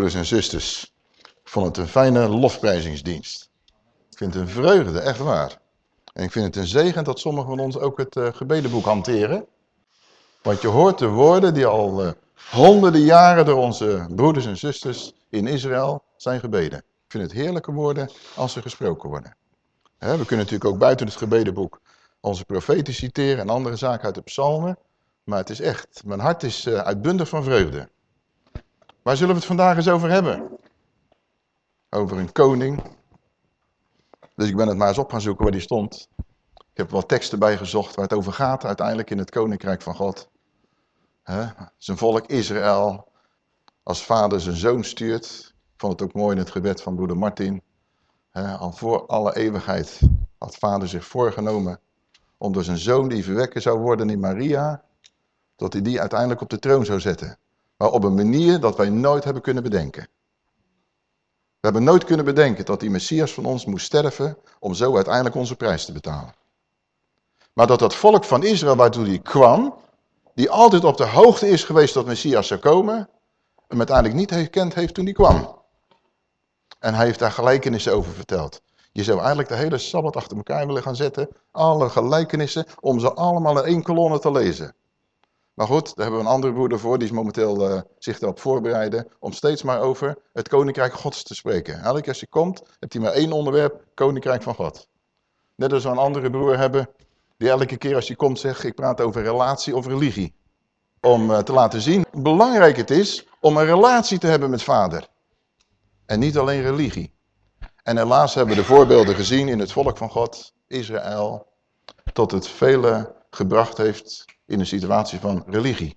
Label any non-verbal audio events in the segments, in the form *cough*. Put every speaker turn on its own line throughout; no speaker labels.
Broeders en zusters. Ik vond het een fijne lofprijzingsdienst. Ik vind het een vreugde, echt waar. En ik vind het een zegen dat sommigen van ons ook het uh, gebedenboek hanteren. Want je hoort de woorden die al uh, honderden jaren door onze broeders en zusters in Israël zijn gebeden. Ik vind het heerlijke woorden als ze gesproken worden. We kunnen natuurlijk ook buiten het gebedenboek onze profeten citeren en andere zaken uit de psalmen. Maar het is echt, mijn hart is uh, uitbundig van vreugde. Waar zullen we het vandaag eens over hebben? Over een koning. Dus ik ben het maar eens op gaan zoeken waar die stond. Ik heb wat teksten bijgezocht waar het over gaat uiteindelijk in het koninkrijk van God. Zijn volk Israël als vader zijn zoon stuurt. Ik vond het ook mooi in het gebed van broeder Martin. Al voor alle eeuwigheid had vader zich voorgenomen om door zijn zoon die verwekken zou worden in Maria, dat hij die uiteindelijk op de troon zou zetten. Maar op een manier dat wij nooit hebben kunnen bedenken. We hebben nooit kunnen bedenken dat die Messias van ons moest sterven om zo uiteindelijk onze prijs te betalen. Maar dat dat volk van Israël waartoe die kwam, die altijd op de hoogte is geweest dat Messias zou komen, hem uiteindelijk niet herkend heeft toen die kwam. En hij heeft daar gelijkenissen over verteld. Je zou eigenlijk de hele Sabbat achter elkaar willen gaan zetten, alle gelijkenissen, om ze allemaal in één kolonne te lezen. Maar goed, daar hebben we een andere broeder voor, die is momenteel uh, zich erop voorbereiden om steeds maar over het Koninkrijk Gods te spreken. Elke keer als hij komt, heeft hij maar één onderwerp, Koninkrijk van God. Net als we een andere broer hebben, die elke keer als hij komt zegt, ik praat over relatie of religie. Om uh, te laten zien hoe belangrijk het is om een relatie te hebben met vader. En niet alleen religie. En helaas hebben we de voorbeelden gezien in het volk van God, Israël, tot het vele gebracht heeft in een situatie van religie.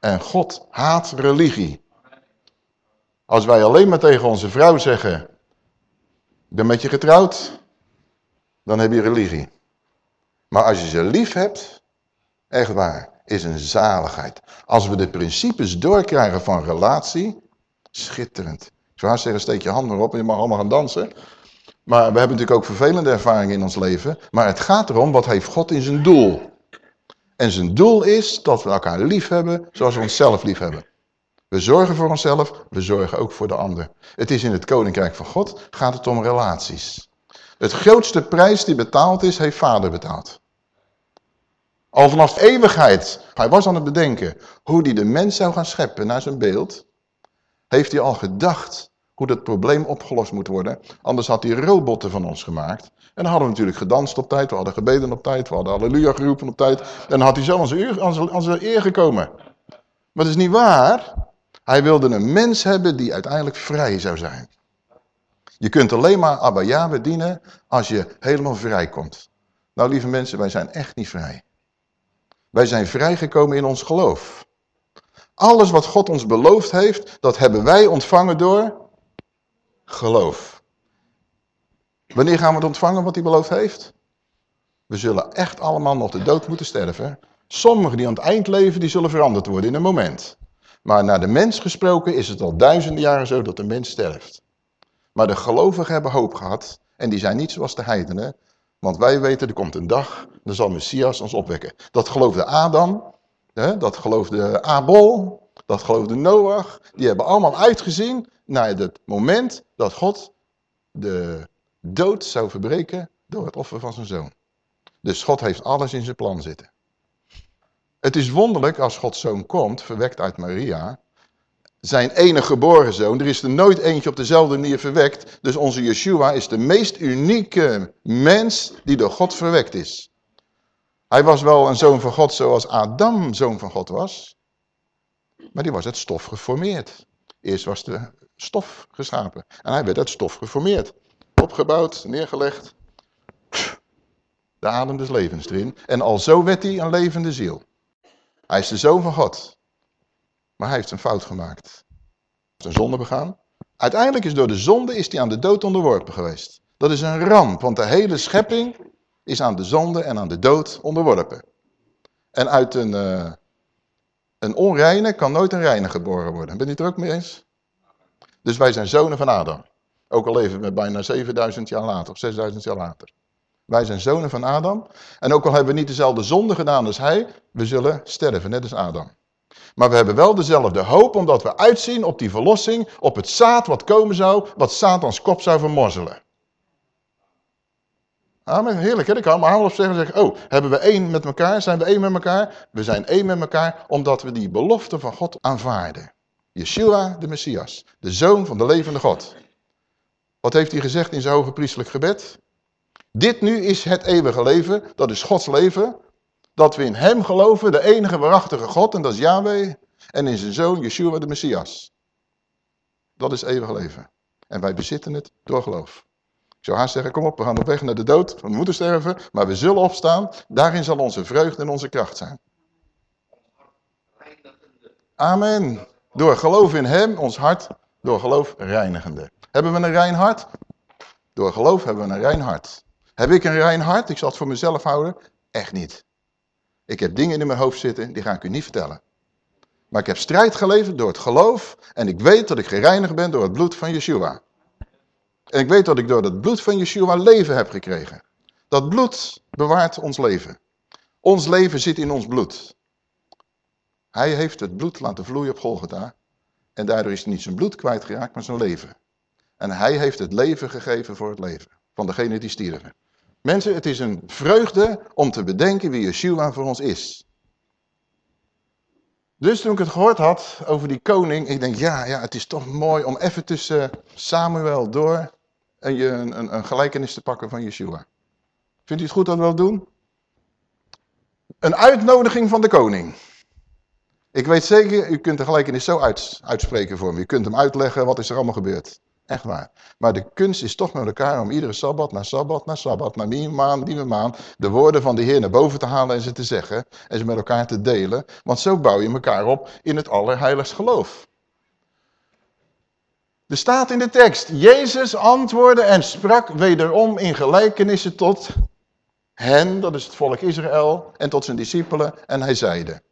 En God haat religie. Als wij alleen maar tegen onze vrouw zeggen, ik ben met je getrouwd, dan heb je religie. Maar als je ze lief hebt, echt waar, is een zaligheid. Als we de principes doorkrijgen van relatie, schitterend. Ik zou zeggen, steek je hand maar op en je mag allemaal gaan dansen. Maar we hebben natuurlijk ook vervelende ervaringen in ons leven. Maar het gaat erom, wat heeft God in zijn doel? En zijn doel is dat we elkaar lief hebben zoals we onszelf lief hebben. We zorgen voor onszelf, we zorgen ook voor de ander. Het is in het koninkrijk van God, gaat het om relaties. Het grootste prijs die betaald is, heeft vader betaald. Al vanaf eeuwigheid, hij was aan het bedenken hoe hij de mens zou gaan scheppen naar zijn beeld. Heeft hij al gedacht hoe dat probleem opgelost moet worden. Anders had hij robotten van ons gemaakt. En dan hadden we natuurlijk gedanst op tijd, we hadden gebeden op tijd, we hadden halleluja geroepen op tijd. En dan had hij zo zijn eer, eer gekomen. Maar dat is niet waar. Hij wilde een mens hebben die uiteindelijk vrij zou zijn. Je kunt alleen maar Abba Yahweh dienen als je helemaal vrij komt. Nou lieve mensen, wij zijn echt niet vrij. Wij zijn vrijgekomen in ons geloof. Alles wat God ons beloofd heeft, dat hebben wij ontvangen door geloof. Wanneer gaan we het ontvangen wat hij beloofd heeft? We zullen echt allemaal nog de dood moeten sterven. Sommigen die aan het eind leven, die zullen veranderd worden in een moment. Maar naar de mens gesproken is het al duizenden jaren zo dat de mens sterft. Maar de gelovigen hebben hoop gehad. En die zijn niet zoals de heidenen. Want wij weten, er komt een dag, dan zal Messias ons opwekken. Dat geloofde Adam, hè, dat geloofde Abel, dat geloofde Noach. Die hebben allemaal uitgezien naar het moment dat God de dood zou verbreken door het offer van zijn zoon. Dus God heeft alles in zijn plan zitten. Het is wonderlijk als Gods zoon komt, verwekt uit Maria, zijn enige geboren zoon. Er is er nooit eentje op dezelfde manier verwekt. Dus onze Yeshua is de meest unieke mens die door God verwekt is. Hij was wel een zoon van God zoals Adam zoon van God was. Maar die was het stof geformeerd. Eerst was de stof geschapen. En hij werd uit stof geformeerd opgebouwd, neergelegd. De adem des levens erin. En al zo werd hij een levende ziel. Hij is de zoon van God. Maar hij heeft een fout gemaakt. Hij heeft een zonde begaan. Uiteindelijk is door de zonde is hij aan de dood onderworpen geweest. Dat is een ramp, want de hele schepping is aan de zonde en aan de dood onderworpen. En uit een, uh, een onreine kan nooit een reine geboren worden. Ben je het er ook mee eens? Dus wij zijn zonen van Adam. Ook al leven we bijna 7000 jaar later of 6000 jaar later. Wij zijn zonen van Adam. En ook al hebben we niet dezelfde zonde gedaan als hij, we zullen sterven, net als Adam. Maar we hebben wel dezelfde hoop, omdat we uitzien op die verlossing, op het zaad wat komen zou, wat Satans kop zou vermorzelen. Amen, heerlijk hè, ik kan maar op zeggen, zeggen, oh, hebben we één met elkaar, zijn we één met elkaar? We zijn één met elkaar, omdat we die belofte van God aanvaarden. Yeshua, de Messias, de Zoon van de levende God. Wat heeft hij gezegd in zijn hoge priestelijk gebed? Dit nu is het eeuwige leven, dat is Gods leven, dat we in hem geloven, de enige waarachtige God, en dat is Yahweh, en in zijn Zoon Yeshua de Messias. Dat is eeuwig leven. En wij bezitten het door geloof. Ik zou haast zeggen, kom op, we gaan op weg naar de dood, we moeten sterven, maar we zullen opstaan. Daarin zal onze vreugde en onze kracht zijn. Amen. Door geloof in hem, ons hart, door geloof reinigende. Hebben we een rein hart? Door geloof hebben we een rein hart. Heb ik een rein hart? Ik zal het voor mezelf houden. Echt niet. Ik heb dingen in mijn hoofd zitten, die ga ik u niet vertellen. Maar ik heb strijd geleverd door het geloof. En ik weet dat ik gereinigd ben door het bloed van Yeshua. En ik weet dat ik door het bloed van Yeshua leven heb gekregen. Dat bloed bewaart ons leven. Ons leven zit in ons bloed. Hij heeft het bloed laten vloeien op Golgotha. En daardoor is niet zijn bloed kwijtgeraakt, maar zijn leven. En hij heeft het leven gegeven voor het leven. Van degene die stierven. Mensen, het is een vreugde om te bedenken wie Yeshua voor ons is. Dus toen ik het gehoord had over die koning, ik denk, ja, ja het is toch mooi om even tussen Samuel door en je een, een, een gelijkenis te pakken van Yeshua. Vindt u het goed dat we dat doen? Een uitnodiging van de koning. Ik weet zeker, u kunt de gelijkenis zo uitspreken voor me. U kunt hem uitleggen, wat is er allemaal gebeurd. Echt waar. Maar de kunst is toch met elkaar om iedere Sabbat na Sabbat na Sabbat, na nieuwe maand, nieuwe maand, de woorden van de Heer naar boven te halen en ze te zeggen. En ze met elkaar te delen. Want zo bouw je elkaar op in het allerheiligst geloof. Er staat in de tekst, Jezus antwoordde en sprak wederom in gelijkenissen tot hen, dat is het volk Israël, en tot zijn discipelen. En hij zeide,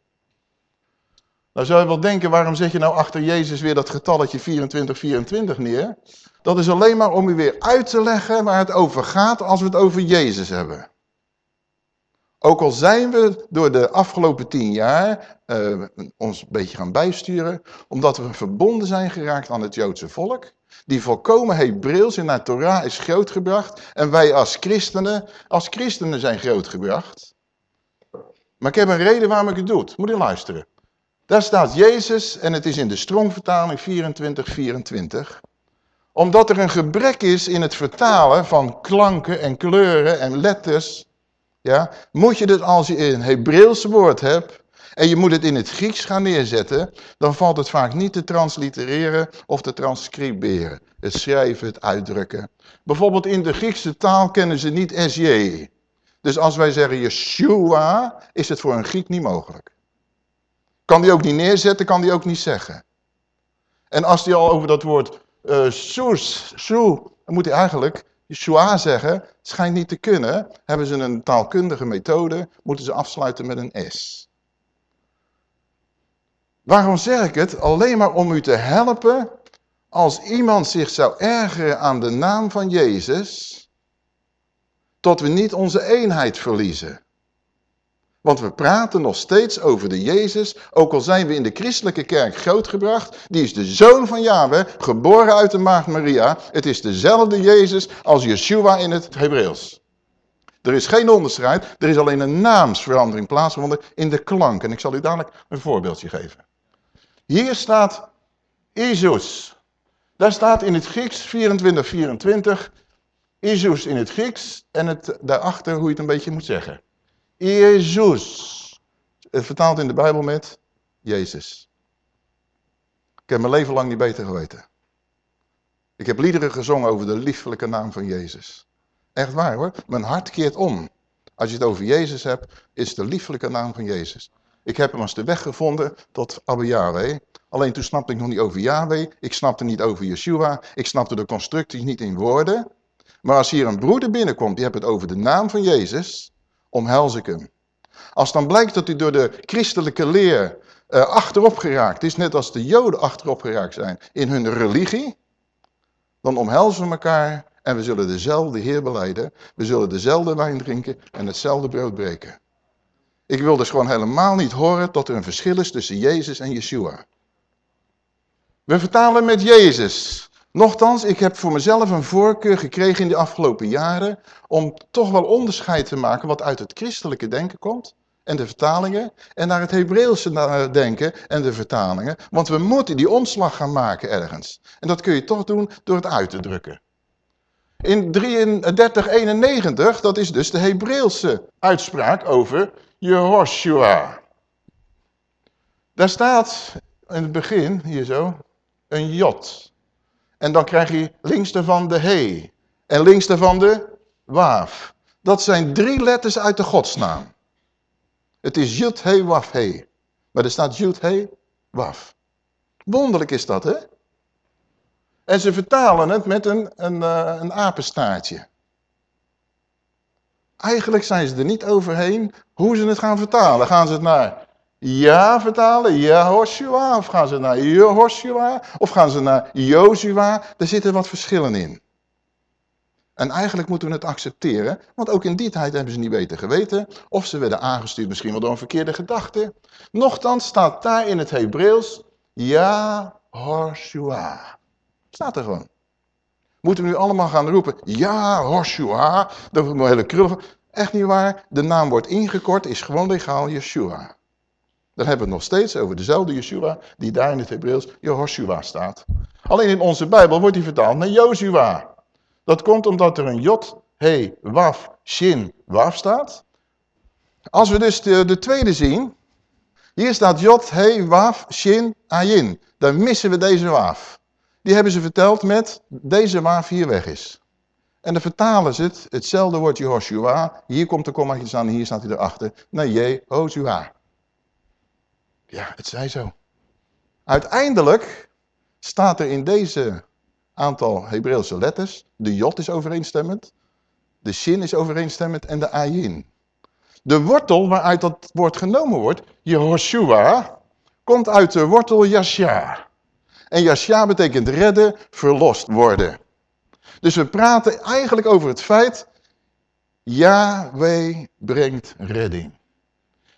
nou zou je wel denken, waarom zet je nou achter Jezus weer dat getalletje 24, 24 neer? Dat is alleen maar om u weer uit te leggen waar het over gaat als we het over Jezus hebben. Ook al zijn we door de afgelopen tien jaar uh, ons een beetje gaan bijsturen, omdat we verbonden zijn geraakt aan het Joodse volk, die volkomen Hebreeuws in de Torah is grootgebracht en wij als christenen, als christenen zijn grootgebracht. Maar ik heb een reden waarom ik het doe. Moet je luisteren. Daar staat Jezus en het is in de strongvertaling 24, 24. Omdat er een gebrek is in het vertalen van klanken en kleuren en letters. Ja, moet je het als je een Hebreeuws woord hebt en je moet het in het Grieks gaan neerzetten, dan valt het vaak niet te translitereren of te transcriberen. Het schrijven, het uitdrukken. Bijvoorbeeld in de Griekse taal kennen ze niet SJ. Dus als wij zeggen Yeshua, is het voor een Griek niet mogelijk. Kan die ook niet neerzetten, kan die ook niet zeggen. En als hij al over dat woord uh, soes, soe, dan moet hij eigenlijk Yeshua zeggen. Schijnt niet te kunnen. Hebben ze een taalkundige methode, moeten ze afsluiten met een S. Waarom zeg ik het? Alleen maar om u te helpen als iemand zich zou ergeren aan de naam van Jezus, tot we niet onze eenheid verliezen. Want we praten nog steeds over de Jezus, ook al zijn we in de christelijke kerk grootgebracht. Die is de zoon van Yahweh, geboren uit de maagd Maria. Het is dezelfde Jezus als Yeshua in het Hebreeuws. Er is geen onderscheid, er is alleen een naamsverandering plaatsgevonden in de klank. En ik zal u dadelijk een voorbeeldje geven. Hier staat Jezus. Daar staat in het Grieks 24, 24. Jezus in het Grieks en het, daarachter hoe je het een beetje moet zeggen. Jezus. Het vertaalt in de Bijbel met Jezus. Ik heb mijn leven lang niet beter geweten. Ik heb liederen gezongen over de liefelijke naam van Jezus. Echt waar hoor. Mijn hart keert om. Als je het over Jezus hebt, is de liefelijke naam van Jezus. Ik heb hem als de weg gevonden tot Abba Yahweh. Alleen toen snapte ik nog niet over Yahweh. Ik snapte niet over Yeshua. Ik snapte de constructie niet in woorden. Maar als hier een broeder binnenkomt, die heeft het over de naam van Jezus omhels ik hem. Als dan blijkt dat hij door de christelijke leer uh, achterop geraakt is, net als de joden achterop geraakt zijn in hun religie, dan omhelzen we elkaar en we zullen dezelfde Heer beleiden. We zullen dezelfde wijn drinken en hetzelfde brood breken. Ik wil dus gewoon helemaal niet horen dat er een verschil is tussen Jezus en Yeshua. We vertalen met Jezus. Nochtans, ik heb voor mezelf een voorkeur gekregen in de afgelopen jaren om toch wel onderscheid te maken wat uit het christelijke denken komt en de vertalingen en naar het Hebreeuwse denken en de vertalingen. Want we moeten die omslag gaan maken ergens. En dat kun je toch doen door het uit te drukken. In 3391, dat is dus de Hebreeuwse uitspraak over Jehoshua. Daar staat in het begin, hier zo, een jot. En dan krijg je links daarvan de he. En links daarvan de waaf. Dat zijn drie letters uit de godsnaam. Het is Jut He Waf He. Maar er staat Jut He Waf. Wonderlijk is dat, hè? En ze vertalen het met een, een, uh, een apenstaartje. Eigenlijk zijn ze er niet overheen hoe ze het gaan vertalen. Gaan ze het naar ja vertalen, Jehoshua, of gaan ze naar Jehoshua, of gaan ze naar Jozua? Er zitten wat verschillen in. En eigenlijk moeten we het accepteren, want ook in die tijd hebben ze niet beter geweten. Of ze werden aangestuurd misschien wel door een verkeerde gedachte. Nochtans staat daar in het Hebreeuws, Jehoshua. Staat er gewoon. Moeten we nu allemaal gaan roepen, ja, Hoshua, dat wordt een hele krullen. Echt niet waar, de naam wordt ingekort, is gewoon legaal Yeshua. Dan hebben we het nog steeds over dezelfde Yeshua die daar in het Hebreeuws Jehoshua staat. Alleen in onze Bijbel wordt die vertaald naar Jozua. Dat komt omdat er een Jot, He, Waf, Shin, Waf staat. Als we dus de, de tweede zien, hier staat Jot, He, Waf, Shin, Ayin. Dan missen we deze Waf. Die hebben ze verteld met deze Waf hier weg is. En dan vertalen ze het, hetzelfde woord Jehoshua. Hier komt de kommaatje staan en hier staat hij erachter. Naar Jehoshua. Ja, het zij zo. Uiteindelijk staat er in deze aantal Hebreeuwse letters, de jot is overeenstemmend, de shin is overeenstemmend en de ayin. De wortel waaruit dat woord genomen wordt, Jehoshua, komt uit de wortel Yasha. En Yasha betekent redden, verlost worden. Dus we praten eigenlijk over het feit, Yahweh brengt redding.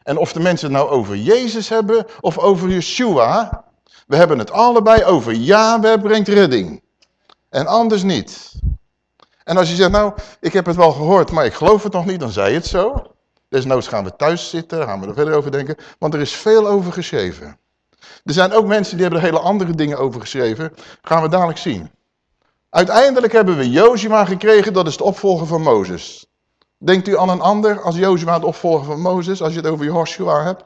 En of de mensen het nou over Jezus hebben of over Yeshua, we hebben het allebei over Yahweh brengt redding. En anders niet. En als je zegt, nou, ik heb het wel gehoord, maar ik geloof het nog niet, dan zei het zo. Desnoods gaan we thuis zitten, gaan we er verder over denken, want er is veel over geschreven. Er zijn ook mensen die hebben er hele andere dingen over geschreven, gaan we dadelijk zien. Uiteindelijk hebben we Jozua gekregen, dat is de opvolger van Mozes. Denkt u aan een ander als Jozua de opvolger van Mozes, als je het over Joshua hebt?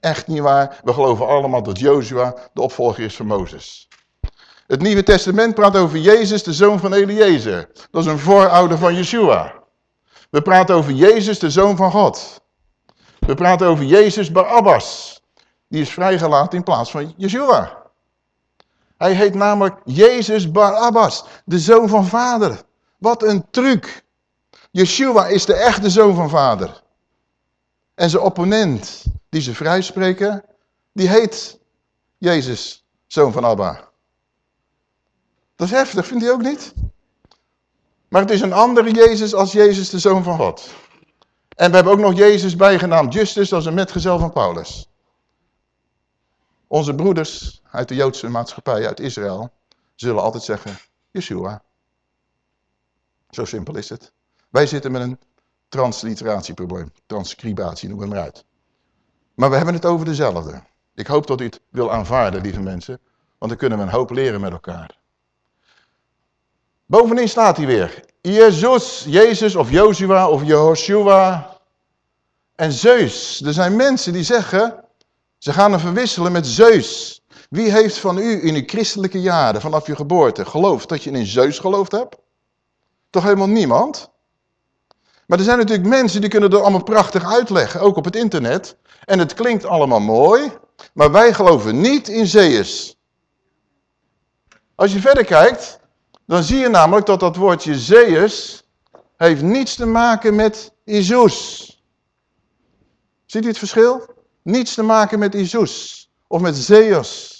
Echt niet waar, we geloven allemaal dat Jozua de opvolger is van Mozes. Het Nieuwe Testament praat over Jezus, de zoon van Eliezer. Dat is een voorouder van Yeshua. We praten over Jezus, de zoon van God. We praten over Jezus Barabbas. Die is vrijgelaten in plaats van Yeshua. Hij heet namelijk Jezus Barabbas, de zoon van vader. Wat een truc. Yeshua is de echte zoon van vader. En zijn opponent, die ze vrijspreken, die heet Jezus, zoon van Abba. Dat is heftig, vindt u ook niet? Maar het is een andere Jezus als Jezus, de zoon van God. En we hebben ook nog Jezus bijgenaamd Justus, is een metgezel van Paulus. Onze broeders uit de Joodse maatschappij, uit Israël, zullen altijd zeggen, Yeshua. Zo simpel is het. Wij zitten met een transliteratieprobleem, transcribatie, noem het maar uit. Maar we hebben het over dezelfde. Ik hoop dat u het wil aanvaarden, lieve mensen, want dan kunnen we een hoop leren met elkaar. Bovenin staat hij weer. Jezus, Jezus of Jozua of Jehoshua en Zeus. Er zijn mensen die zeggen, ze gaan hem verwisselen met Zeus. Wie heeft van u in uw christelijke jaren, vanaf je geboorte, geloofd dat je in Zeus geloofd hebt? Toch helemaal niemand? Maar er zijn natuurlijk mensen die kunnen dat allemaal prachtig uitleggen, ook op het internet. En het klinkt allemaal mooi, maar wij geloven niet in Zeus. Als je verder kijkt, dan zie je namelijk dat dat woordje Zeus heeft niets te maken met Isus. Ziet u het verschil? Niets te maken met Isus of met Zeus.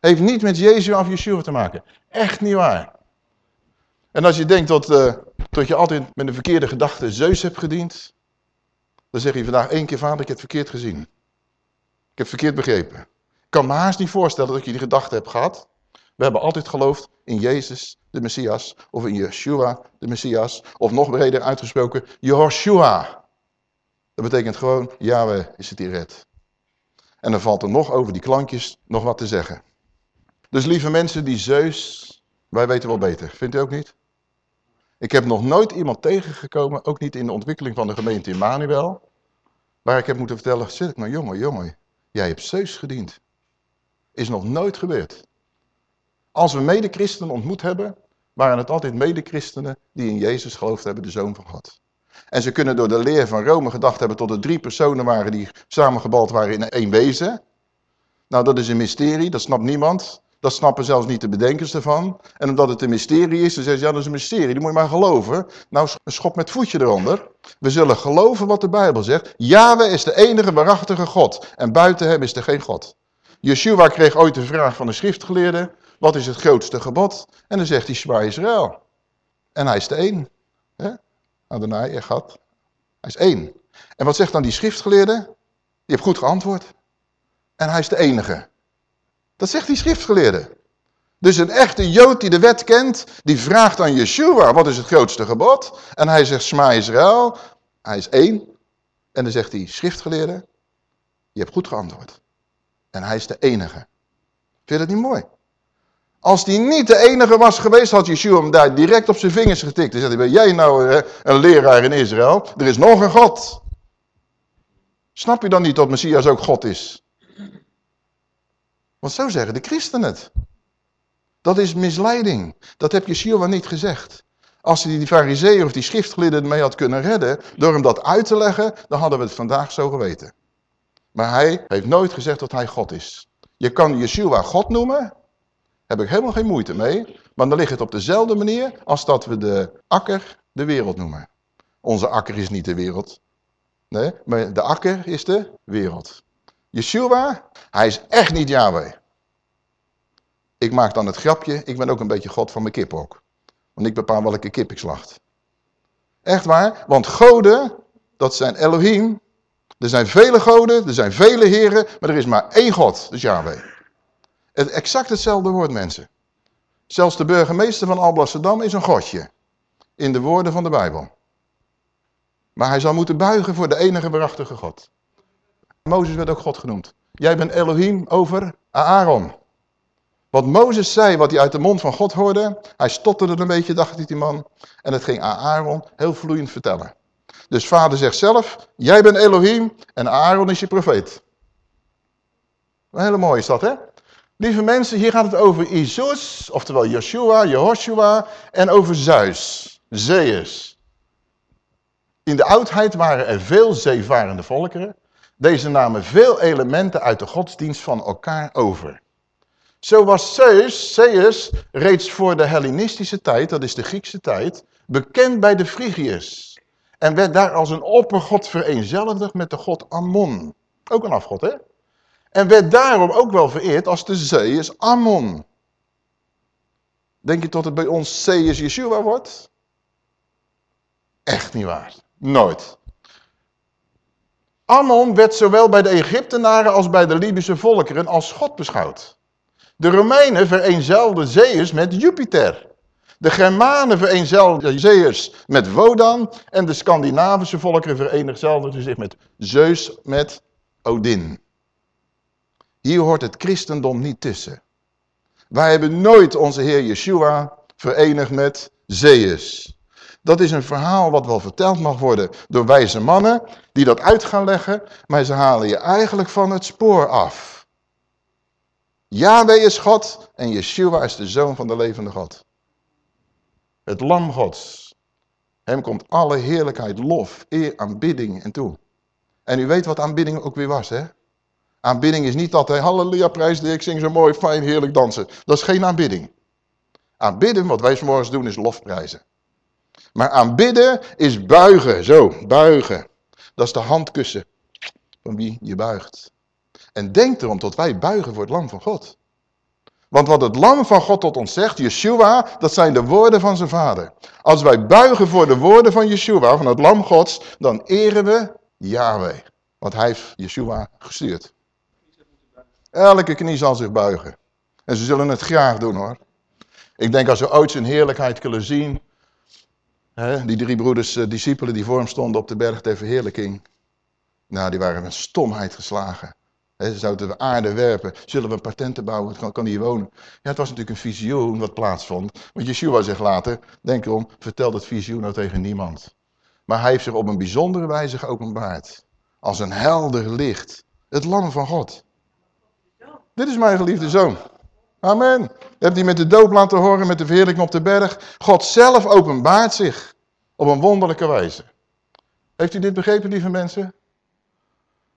Heeft niet met Jezus of Yeshua te maken. Echt niet waar. En als je denkt dat, uh, dat je altijd met een verkeerde gedachte Zeus hebt gediend, Dan zeg je vandaag één keer, vader, ik heb het verkeerd gezien. Ik heb het verkeerd begrepen. Ik kan me haast niet voorstellen dat je die gedachte hebt gehad. We hebben altijd geloofd in Jezus, de Messias, of in Yeshua, de Messias, of nog breder uitgesproken, Jehoshua. Dat betekent gewoon, Yahweh is het die red. En dan valt er nog over die klankjes nog wat te zeggen. Dus lieve mensen, die Zeus, wij weten wel beter. Vindt u ook niet? Ik heb nog nooit iemand tegengekomen, ook niet in de ontwikkeling van de gemeente Immanuel, waar ik heb moeten vertellen, zeg maar jongen, jongen, jij hebt Zeus gediend. Is nog nooit gebeurd. Als we medechristenen ontmoet hebben, waren het altijd medechristenen die in Jezus geloofd hebben, de Zoon van God. En ze kunnen door de leer van Rome gedacht hebben tot er drie personen waren die samengebald waren in één wezen. Nou, dat is een mysterie, dat snapt niemand. Dat snappen zelfs niet de bedenkers ervan. En omdat het een mysterie is, dan zeggen ze, ja dat is een mysterie, die moet je maar geloven. Nou, een schop met voetje eronder. We zullen geloven wat de Bijbel zegt. Yahweh is de enige waarachtige God. En buiten hem is er geen God. Yeshua kreeg ooit de vraag van de schriftgeleerde, wat is het grootste gebod? En dan zegt hij, Shema Israël. En hij is de één. Adonai, Echad. Hij is één. En wat zegt dan die schriftgeleerde? Die heeft goed geantwoord. En hij is de enige. Dat zegt die schriftgeleerde. Dus een echte Jood die de wet kent, die vraagt aan Yeshua, wat is het grootste gebod? En hij zegt, Sma Israël, hij is één. En dan zegt die schriftgeleerde, je hebt goed geantwoord. En hij is de enige. Vind je dat niet mooi? Als die niet de enige was geweest, had Yeshua hem daar direct op zijn vingers getikt. Dan zegt ben jij nou een leraar in Israël? Er is nog een God. Snap je dan niet dat Messias ook God is? Want zo zeggen de christenen het. Dat is misleiding. Dat heb Yeshua niet gezegd. Als hij die fariseeën of die schriftgeleerden mee had kunnen redden, door hem dat uit te leggen, dan hadden we het vandaag zo geweten. Maar hij heeft nooit gezegd dat hij God is. Je kan Yeshua God noemen, heb ik helemaal geen moeite mee, maar dan ligt het op dezelfde manier als dat we de akker de wereld noemen. Onze akker is niet de wereld. Nee, maar de akker is de wereld. Yeshua, hij is echt niet Yahweh. Ik maak dan het grapje, ik ben ook een beetje God van mijn kip ook. Want ik bepaal welke kip ik slacht. Echt waar, want goden, dat zijn Elohim. Er zijn vele goden, er zijn vele heren, maar er is maar één God, dus Yahweh. Het, exact hetzelfde woord, mensen. Zelfs de burgemeester van Alblasserdam is een godje. In de woorden van de Bijbel. Maar hij zal moeten buigen voor de enige waarachtige God. Mozes werd ook God genoemd. Jij bent Elohim over Aaron. Wat Mozes zei, wat hij uit de mond van God hoorde, hij stotterde een beetje, dacht die man. En het ging Aaron heel vloeiend vertellen. Dus vader zegt zelf, jij bent Elohim en Aaron is je profeet. Hele mooie is dat, hè? Lieve mensen, hier gaat het over Isus, oftewel Joshua, Jehoshua, en over Zeus, Zeus. In de oudheid waren er veel zeevarende volkeren. Deze namen veel elementen uit de godsdienst van elkaar over. Zo was Zeus, Zeus reeds voor de Hellenistische tijd, dat is de Griekse tijd, bekend bij de Phrygiërs. En werd daar als een oppergod vereenzelvigd met de god Ammon. Ook een afgod, hè? En werd daarom ook wel vereerd als de Zeus Ammon. Denk je tot het bij ons Zeus Yeshua wordt? Echt niet waar. Nooit. Ammon werd zowel bij de Egyptenaren als bij de Libische volkeren als God beschouwd. De Romeinen vereenzelden Zeus met Jupiter. De Germanen vereenzelden Zeus met Wodan. En de Scandinavische volkeren vereenzelden zich met Zeus met Odin. Hier hoort het christendom niet tussen. Wij hebben nooit onze Heer Yeshua verenigd met Zeus. Dat is een verhaal wat wel verteld mag worden door wijze mannen die dat uit gaan leggen, maar ze halen je eigenlijk van het spoor af. Yahweh is God en Yeshua is de zoon van de levende God. Het lam gods. Hem komt alle heerlijkheid, lof, eer, aanbidding en toe. En u weet wat aanbidding ook weer was, hè? Aanbidding is niet dat, hij halleluja, prijs ik zing zo mooi, fijn, heerlijk dansen. Dat is geen aanbidding. Aanbidden, wat wij vanmorgen doen, is lofprijzen. Maar aanbidden is buigen, zo, buigen. Dat is de handkussen van wie je buigt. En denk erom tot wij buigen voor het lam van God. Want wat het lam van God tot ons zegt, Yeshua, dat zijn de woorden van zijn vader. Als wij buigen voor de woorden van Yeshua, van het lam gods, dan eren we Yahweh. Want hij heeft Yeshua gestuurd. Elke knie zal zich buigen. En ze zullen het graag doen hoor. Ik denk als we ooit zijn heerlijkheid kunnen zien. Die drie broeders, uh, discipelen die voor hem stonden op de berg ter verheerlijking. Nou, die waren met stomheid geslagen. He, zouden we aarde werpen? Zullen we patenten bouwen? Kan, kan hier wonen? Ja, het was natuurlijk een visioen wat plaatsvond. Want Yeshua zegt later, denk erom, vertel dat visioen nou tegen niemand. Maar hij heeft zich op een bijzondere wijze geopenbaard. Als een helder licht. Het lam van God. Dit is mijn geliefde zoon. Amen. Je hebt die met de doop laten horen, met de verheerlijking op de berg. God zelf openbaart zich op een wonderlijke wijze. Heeft u dit begrepen, lieve mensen?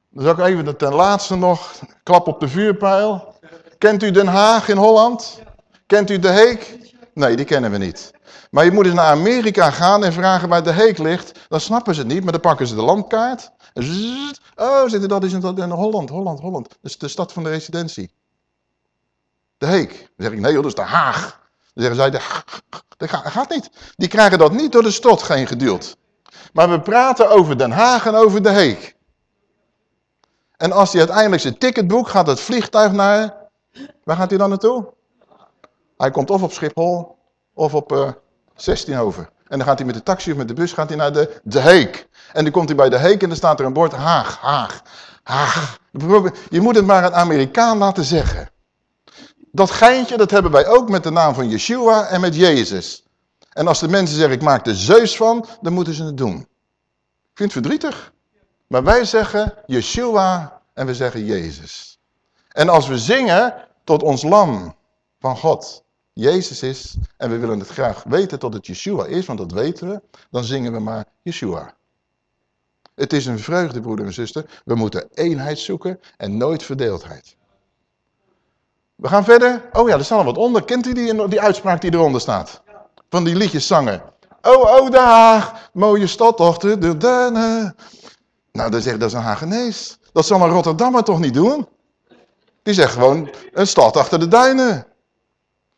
Dan zal ik even ten laatste nog, klap op de vuurpijl. Kent u Den Haag in Holland? Kent u De Heek? Nee, die kennen we niet. Maar je moet eens naar Amerika gaan en vragen waar De Heek ligt. Dan snappen ze het niet, maar dan pakken ze de landkaart. Zzzt, oh, zitten dat is in Holland, Holland, Holland. Dat is de stad van de residentie. De Heek. Dan zeg ik, nee dat is De Haag. Dan zeggen zij, dat gaat niet. Die krijgen dat niet door de stot geen geduwd. Maar we praten over Den Haag en over De Heek. En als hij uiteindelijk zijn ticket boekt, gaat het vliegtuig naar... Waar gaat hij dan naartoe? Hij komt of op Schiphol of op uh, 16 over. En dan gaat hij met de taxi of met de bus gaat hij naar de, de Heek. En dan komt hij bij de Heek en dan staat er een bord Haag, Haag, Haag. Je moet het maar een Amerikaan laten zeggen. Dat geintje, dat hebben wij ook met de naam van Yeshua en met Jezus. En als de mensen zeggen, ik maak er zeus van, dan moeten ze het doen. Ik vind het verdrietig. Maar wij zeggen Yeshua en we zeggen Jezus. En als we zingen tot ons lam van God, Jezus is, en we willen het graag weten tot het Yeshua is, want dat weten we, dan zingen we maar Yeshua. Het is een vreugde, broeder en zuster. We moeten eenheid zoeken en nooit verdeeldheid. We gaan verder. Oh ja, er staat al wat onder. Kent u die, die uitspraak die eronder staat? Van die liedjes zangen. Oh, oh, daar, mooie stad, dochter, de denne. Nou, dan zeg dat is een Hagenees. Dat zal een Rotterdammer toch niet doen? Die zegt gewoon, een stad achter de duinen.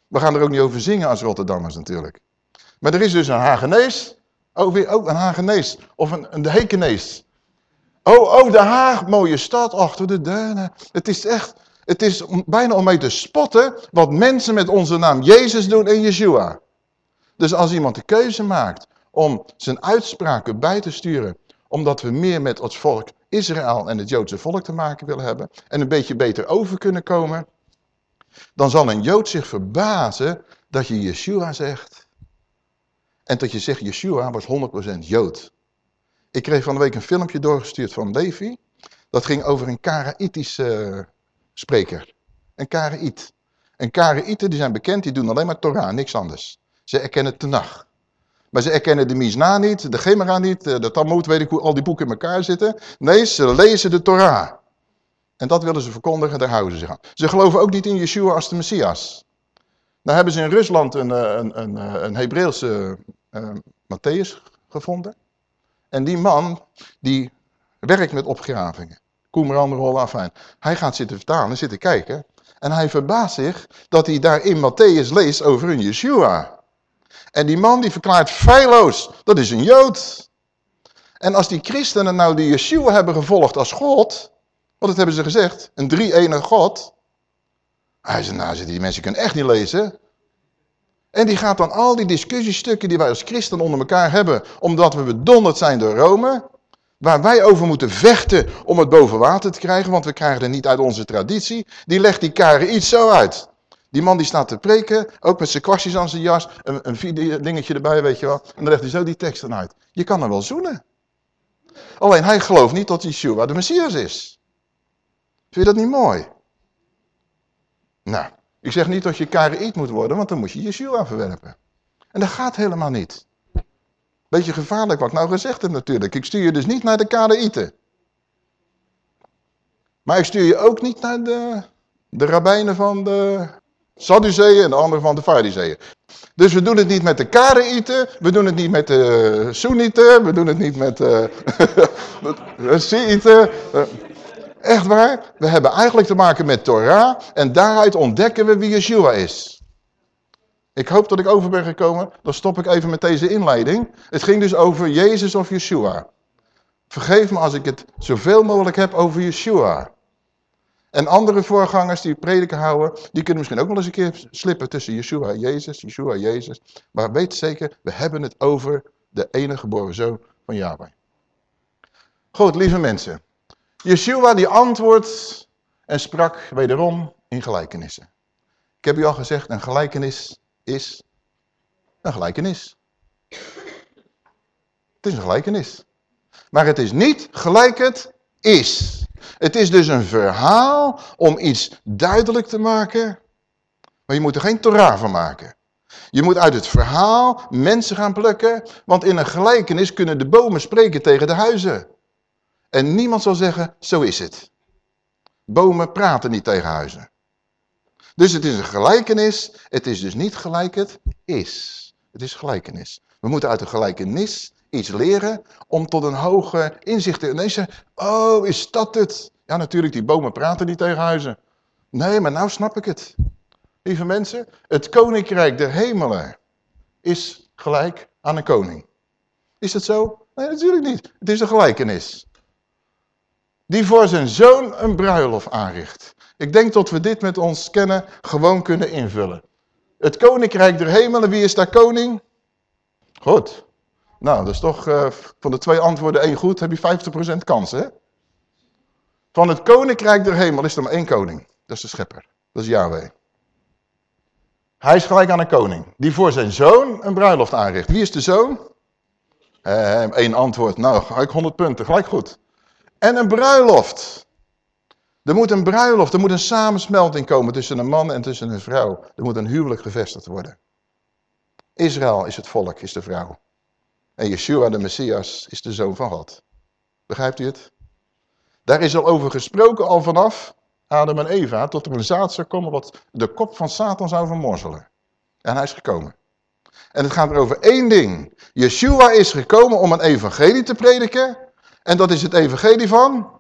We gaan er ook niet over zingen als Rotterdammers natuurlijk. Maar er is dus een Hagenees. Oh, weer ook een Hagenees. Of een, een Hekenees. Oh, oh, de Haag, mooie stad achter de duinen. Het is echt, het is bijna om mee te spotten wat mensen met onze naam Jezus doen en Yeshua. Dus als iemand de keuze maakt om zijn uitspraken bij te sturen omdat we meer met het volk Israël en het Joodse volk te maken willen hebben en een beetje beter over kunnen komen, dan zal een Jood zich verbazen dat je Yeshua zegt en dat je zegt Yeshua was 100% Jood. Ik kreeg van de week een filmpje doorgestuurd van Levi. Dat ging over een Karaïtische spreker. Een Karaït. En Karaïten die zijn bekend, die doen alleen maar Torah, niks anders. Ze erkennen Tenach. Maar ze erkennen de Misna niet, de Gemara niet, de Talmud, weet ik hoe al die boeken in elkaar zitten. Nee, ze lezen de Torah. En dat willen ze verkondigen, daar houden ze zich aan. Ze geloven ook niet in Yeshua als de Messias. Nou hebben ze in Rusland een, eh, een, een, eh, een Hebreeuwse Matthäus gevonden. En die man, die werkt met opgravingen. Koemeran, Rolla, afijn. Hij gaat zitten vertalen, zitten kijken. En hij verbaast zich dat hij daar in Matthäus leest over een Yeshua. En die man die verklaart feilloos, dat is een Jood. En als die christenen nou die Yeshua hebben gevolgd als God, want dat hebben ze gezegd, een drie-enige God. Hij zegt, nou die mensen kunnen echt niet lezen. En die gaat dan al die discussiestukken die wij als christen onder elkaar hebben, omdat we bedonderd zijn door Rome, waar wij over moeten vechten om het boven water te krijgen, want we krijgen het niet uit onze traditie, die legt die karen iets zo uit. Die man die staat te preken, ook met zijn kwastjes aan zijn jas, een, een dingetje erbij, weet je wel. En dan legt hij zo die teksten uit. Je kan hem wel zoenen. Alleen hij gelooft niet dat Yeshua de Messias is. Vind je dat niet mooi? Nou, ik zeg niet dat je Kariet moet worden, want dan moet je Yeshua verwerpen. En dat gaat helemaal niet. Beetje gevaarlijk wat ik nou gezegd heb natuurlijk. Ik stuur je dus niet naar de Karieten. Maar ik stuur je ook niet naar de, de rabbijnen van de Sadduceeën en de andere van de Fariseeën. Dus we doen het niet met de Karaïten, we doen het niet met de Soenieten, we doen het niet met de, de Sieten. Echt waar, we hebben eigenlijk te maken met Torah en daaruit ontdekken we wie Yeshua is. Ik hoop dat ik over ben gekomen, dan stop ik even met deze inleiding. Het ging dus over Jezus of Yeshua. Vergeef me als ik het zoveel mogelijk heb over Yeshua. En andere voorgangers die prediken houden, die kunnen misschien ook wel eens een keer slippen tussen Yeshua en Jezus, Yeshua en Jezus. Maar weet zeker, we hebben het over de enige geboren zoon van Yahweh. Goed, lieve mensen. Yeshua die antwoordt en sprak wederom in gelijkenissen. Ik heb u al gezegd, een gelijkenis is een gelijkenis. Het is een gelijkenis. Maar het is niet gelijk het is. Het is dus een verhaal om iets duidelijk te maken. Maar je moet er geen Torah van maken. Je moet uit het verhaal mensen gaan plukken. Want in een gelijkenis kunnen de bomen spreken tegen de huizen. En niemand zal zeggen, zo is het. Bomen praten niet tegen huizen. Dus het is een gelijkenis. Het is dus niet gelijk het is. Het is gelijkenis. We moeten uit de gelijkenis iets leren om tot een hoger inzicht te ineens zeggen, oh, is dat het? Ja, natuurlijk, die bomen praten niet tegen huizen. Nee, maar nou snap ik het. Lieve mensen, het koninkrijk der hemelen is gelijk aan een koning. Is dat zo? Nee, natuurlijk niet. Het is een gelijkenis. Die voor zijn zoon een bruiloft aanricht. Ik denk dat we dit met ons kennen gewoon kunnen invullen. Het koninkrijk der hemelen, wie is daar koning? Goed. Nou, dat is toch uh, van de twee antwoorden één goed, heb je 50% kans, hè? Van het koninkrijk der hemel is er maar één koning. Dat is de schepper. Dat is Yahweh. Hij is gelijk aan een koning. Die voor zijn zoon een bruiloft aanricht. Wie is de zoon? Eén uh, antwoord. Nou, gelijk 100 punten. Gelijk goed. En een bruiloft. Er moet een bruiloft, er moet een samensmelting komen tussen een man en tussen een vrouw. Er moet een huwelijk gevestigd worden. Israël is het volk, is de vrouw. En Yeshua de Messias is de zoon van God. Begrijpt u het? Daar is al over gesproken al vanaf Adam en Eva, tot er een zaad zou komen wat de kop van Satan zou vermorzelen. En hij is gekomen. En het gaat er over één ding. Yeshua is gekomen om een evangelie te prediken. En dat is het evangelie van?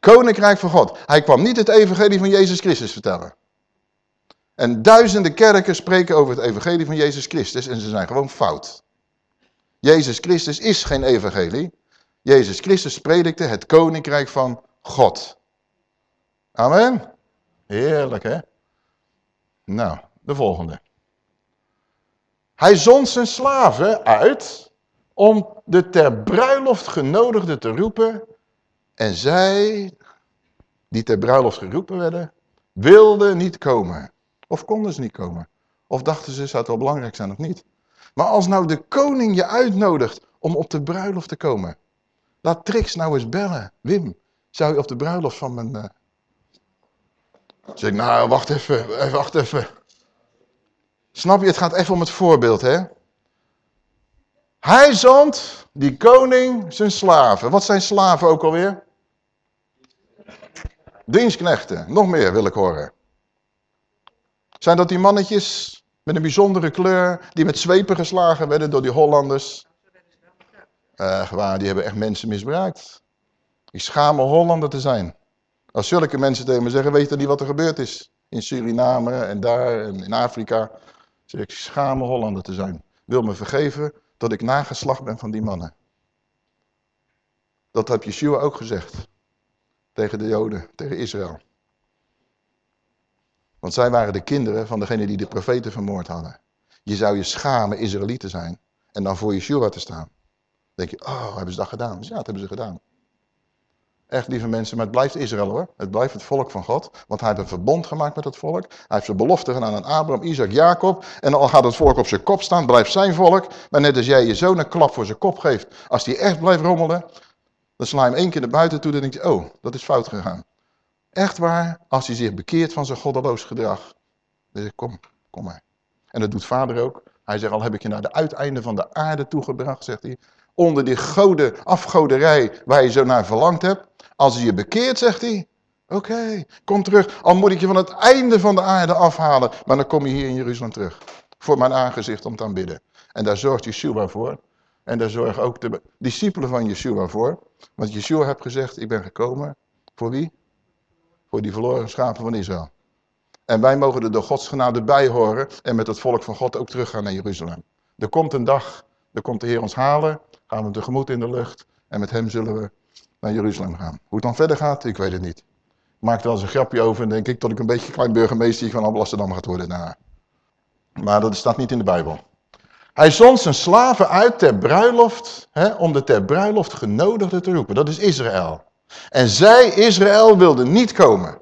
Koninkrijk van God. Hij kwam niet het evangelie van Jezus Christus vertellen. En duizenden kerken spreken over het evangelie van Jezus Christus en ze zijn gewoon fout. Jezus Christus is geen evangelie. Jezus Christus predikte het koninkrijk van God. Amen. Heerlijk hè. Nou, de volgende. Hij zond zijn slaven uit om de ter bruiloft genodigden te roepen. En zij, die ter bruiloft geroepen werden, wilden niet komen. Of konden ze niet komen. Of dachten ze, zou het wel belangrijk zijn of niet. Maar als nou de koning je uitnodigt om op de bruiloft te komen. Laat Trix nou eens bellen. Wim, zou je op de bruiloft van mijn... Uh... Zeg ik, nou, wacht even, eh, wacht even. Snap je, het gaat even om het voorbeeld, hè. Hij zond, die koning, zijn slaven. Wat zijn slaven ook alweer? Dienstknechten. Nog meer wil ik horen. Zijn dat die mannetjes met een bijzondere kleur, die met zwepen geslagen werden door die Hollanders? Uh, waar, die hebben echt mensen misbruikt. Ik schaam me Hollander te zijn. Als zulke mensen tegen me zeggen, weet je niet wat er gebeurd is? In Suriname en daar en in Afrika. Zeg ik, schaam me Hollander te zijn. Wil me vergeven dat ik nageslacht ben van die mannen. Dat heb Yeshua ook gezegd. Tegen de Joden, tegen Israël. Want zij waren de kinderen van degene die de profeten vermoord hadden. Je zou je schamen Israëlieten zijn en dan voor Yeshua te staan. Dan denk je, oh, hebben ze dat gedaan? Dus ja, dat hebben ze gedaan. Echt, lieve mensen, maar het blijft Israël hoor. Het blijft het volk van God. Want hij heeft een verbond gemaakt met het volk. Hij heeft zijn belofte gedaan aan Abraham, Isaac, Jacob. En al gaat het volk op zijn kop staan, blijft zijn volk. Maar net als jij je zoon een klap voor zijn kop geeft. Als die echt blijft rommelen, dan sla je hem één keer naar buiten toe. Dan denk je, oh, dat is fout gegaan. Echt waar, als hij zich bekeert van zijn goddeloos gedrag. Dan zeg ik, kom, kom maar. En dat doet vader ook. Hij zegt, al heb ik je naar de uiteinden van de aarde toegebracht, zegt hij. Onder die goden, afgoderij waar je zo naar verlangd hebt. Als hij je bekeert, zegt hij, oké, kom terug. Al moet ik je van het einde van de aarde afhalen. Maar dan kom je hier in Jeruzalem terug. Voor mijn aangezicht om te aanbidden. En daar zorgt Yeshua voor. En daar zorgen ook de discipelen van Yeshua voor. Want Yeshua heeft gezegd, ik ben gekomen. Voor wie? Voor die verloren schapen van Israël. En wij mogen er door Gods genade bij horen. En met het volk van God ook teruggaan naar Jeruzalem. Er komt een dag, er komt de Heer ons halen. Gaan we tegemoet in de lucht. En met hem zullen we naar Jeruzalem gaan. Hoe het dan verder gaat, ik weet het niet. Ik maak er wel eens een grapje over en denk ik dat ik een beetje klein burgemeester van Alblasserdam gaat worden daarna. Maar dat staat niet in de Bijbel. Hij zond zijn slaven uit ter bruiloft, hè, om de ter bruiloft genodigden te roepen. Dat is Israël. En zij, Israël, wilden niet komen.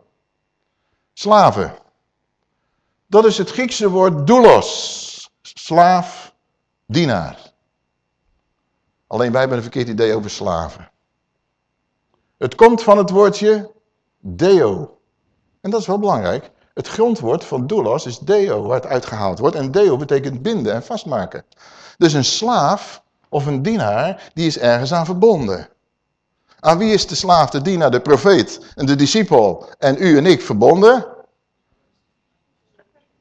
Slaven. Dat is het Griekse woord doulos. Slaaf, dienaar. Alleen wij hebben een verkeerd idee over slaven. Het komt van het woordje deo. En dat is wel belangrijk. Het grondwoord van doulos is deo, waar het uitgehaald wordt. En deo betekent binden en vastmaken. Dus een slaaf of een dienaar, die is ergens aan verbonden. Aan wie is de slaaf, de dienaar, de profeet en de discipel en u en ik verbonden?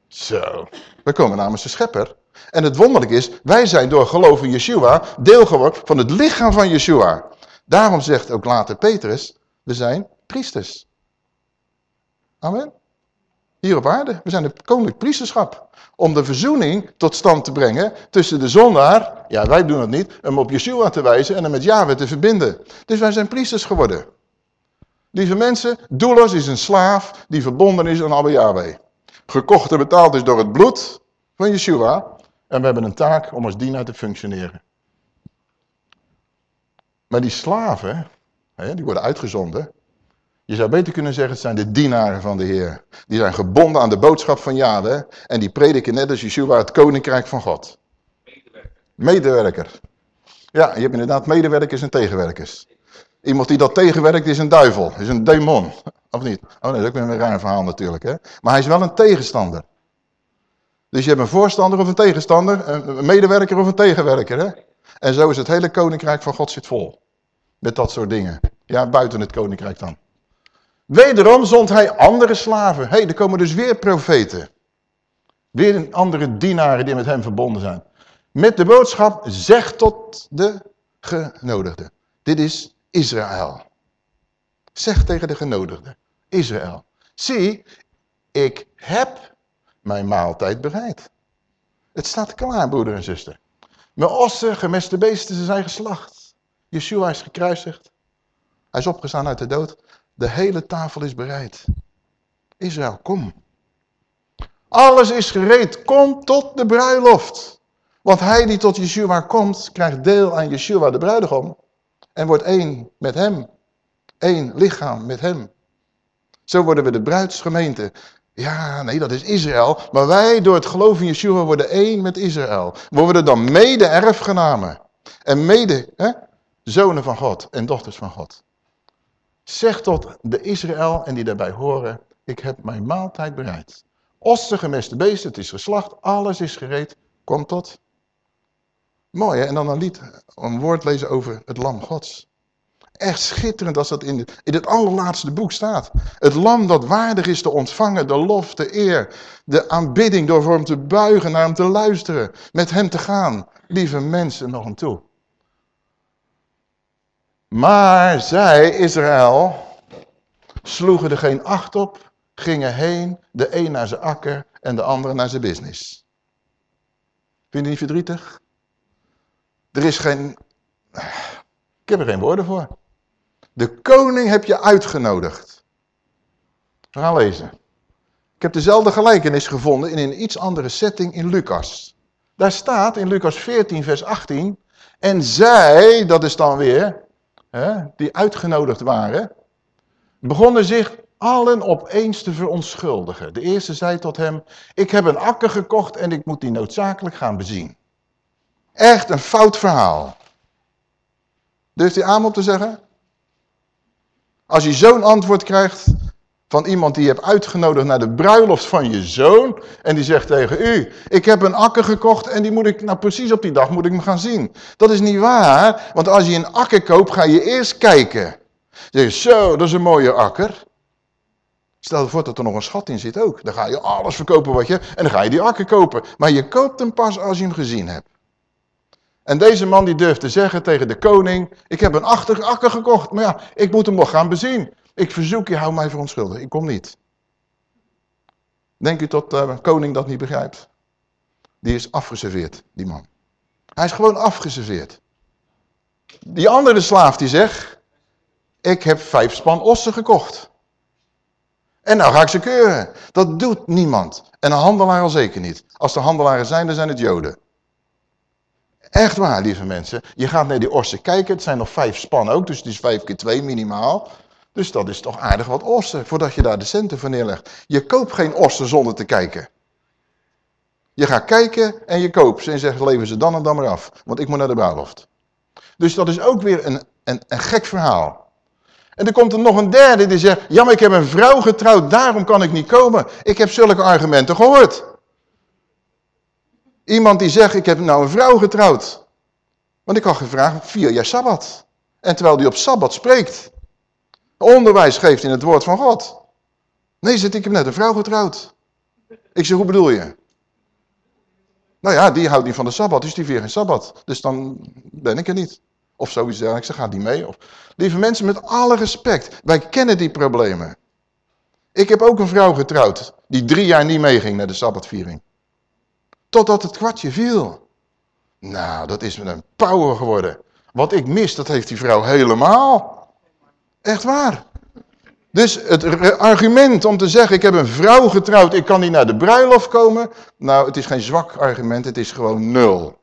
Zo, we komen namens de schepper. En het wonderlijke is, wij zijn door geloof in Yeshua deel geworden van het lichaam van Yeshua. Daarom zegt ook later Petrus, we zijn priesters. Amen. Hier op aarde, we zijn het koninklijk priesterschap. Om de verzoening tot stand te brengen tussen de zondaar, ja wij doen het niet, hem op Yeshua te wijzen en hem met Yahweh te verbinden. Dus wij zijn priesters geworden. Lieve mensen, doelos is een slaaf die verbonden is aan Abba Yahweh. Gekocht en betaald is door het bloed van Yeshua. En we hebben een taak om als dienaar te functioneren. Maar die slaven, die worden uitgezonden. Je zou beter kunnen zeggen, het zijn de dienaren van de Heer. Die zijn gebonden aan de boodschap van Yahweh. En die prediken net als Yeshua het koninkrijk van God. Medewerker. Medewerker. Ja, je hebt inderdaad medewerkers en tegenwerkers. Iemand die dat tegenwerkt is een duivel, is een demon. Of niet? Oh nee, dat is ook weer een raar verhaal natuurlijk. Hè? Maar hij is wel een tegenstander. Dus je hebt een voorstander of een tegenstander, een medewerker of een tegenwerker. Hè? En zo is het hele koninkrijk van God zit vol. Met dat soort dingen. Ja, buiten het koninkrijk dan. Wederom zond hij andere slaven. Hé, hey, er komen dus weer profeten. Weer andere dienaren die met hem verbonden zijn. Met de boodschap, zeg tot de genodigden. Dit is Israël. Zeg tegen de genodigden, Israël. Zie, ik heb mijn maaltijd bereid. Het staat klaar, broeder en zuster. Mijn ossen, gemeste beesten, ze zijn geslacht. Yeshua is gekruisigd. Hij is opgestaan uit de dood. De hele tafel is bereid. Israël, kom. Alles is gereed. Kom tot de bruiloft. Want hij die tot Yeshua komt, krijgt deel aan Yeshua de bruidegom. En wordt één met hem. Eén lichaam met hem. Zo worden we de bruidsgemeente. Ja, nee, dat is Israël. Maar wij door het geloof in Yeshua worden één met Israël. We worden dan mede-erfgenamen. En mede, hè, zonen van God en dochters van God. Zeg tot de Israël en die daarbij horen, ik heb mijn maaltijd bereid. Ossen, gemeste beesten, het is geslacht, alles is gereed, kom tot. Mooi hè, en dan een lied, een woord lezen over het lam gods. Echt schitterend als dat in, in het allerlaatste boek staat. Het lam dat waardig is te ontvangen, de lof, de eer, de aanbidding door voor hem te buigen, naar hem te luisteren, met hem te gaan. Lieve mensen, nog een toe. Maar zij, Israël, sloegen er geen acht op, gingen heen, de een naar zijn akker en de andere naar zijn business. Vind je niet verdrietig? Er is geen... Ik heb er geen woorden voor. De koning heb je uitgenodigd. Gaan lezen. Ik heb dezelfde gelijkenis gevonden in een iets andere setting in Lucas. Daar staat in Lucas 14 vers 18... En zij, dat is dan weer die uitgenodigd waren, begonnen zich allen opeens te verontschuldigen. De eerste zei tot hem, ik heb een akker gekocht en ik moet die noodzakelijk gaan bezien. Echt een fout verhaal. Durft hij aan op te zeggen? Als je zo'n antwoord krijgt van iemand die je hebt uitgenodigd naar de bruiloft van je zoon. En die zegt tegen u, ik heb een akker gekocht en die moet ik, nou precies op die dag moet ik me gaan zien. Dat is niet waar, want als je een akker koopt ga je eerst kijken. Je, zo, dat is een mooie akker. Stel je voor dat er nog een schat in zit ook. Dan ga je alles verkopen wat je, en dan ga je die akker kopen. Maar je koopt hem pas als je hem gezien hebt. En deze man die durft te zeggen tegen de koning, ik heb een akker gekocht, maar ja, ik moet hem nog gaan bezien. Ik verzoek je, hou mij verontschuldigd. Ik kom niet. Denk u dat de uh, koning dat niet begrijpt? Die is afgeserveerd, die man. Hij is gewoon afgeserveerd. Die andere slaaf die zegt, ik heb vijf span ossen gekocht. En nou ga ik ze keuren. Dat doet niemand. En een handelaar al zeker niet. Als er handelaren zijn, dan zijn het joden. Echt waar, lieve mensen. Je gaat naar die ossen kijken. Het zijn nog vijf span ook, dus het is vijf keer twee minimaal. Dus dat is toch aardig wat ossen, voordat je daar de centen voor neerlegt. Je koopt geen ossen zonder te kijken. Je gaat kijken en je koopt ze en zegt, leven ze dan en dan maar af. Want ik moet naar de bruiloft. Dus dat is ook weer een, een, een gek verhaal. En er komt er nog een derde die zegt, ja maar ik heb een vrouw getrouwd, daarom kan ik niet komen. Ik heb zulke argumenten gehoord. Iemand die zegt, ik heb nou een vrouw getrouwd. Want ik had gevraagd, vier jaar Sabbat. En terwijl die op Sabbat spreekt, onderwijs geeft in het woord van God. Nee, zit ik heb net een vrouw getrouwd. Ik zeg, hoe bedoel je? Nou ja, die houdt niet van de Sabbat, dus die viert geen Sabbat. Dus dan ben ik er niet. Of zoiets dergelijks, ze gaat niet mee. Of... Lieve mensen, met alle respect, wij kennen die problemen. Ik heb ook een vrouw getrouwd, die drie jaar niet meeging naar de Sabbatviering. Totdat het kwartje viel. Nou, dat is met een power geworden. Wat ik mis, dat heeft die vrouw helemaal. Echt waar. Dus het argument om te zeggen, ik heb een vrouw getrouwd, ik kan niet naar de bruiloft komen. Nou, het is geen zwak argument, het is gewoon nul.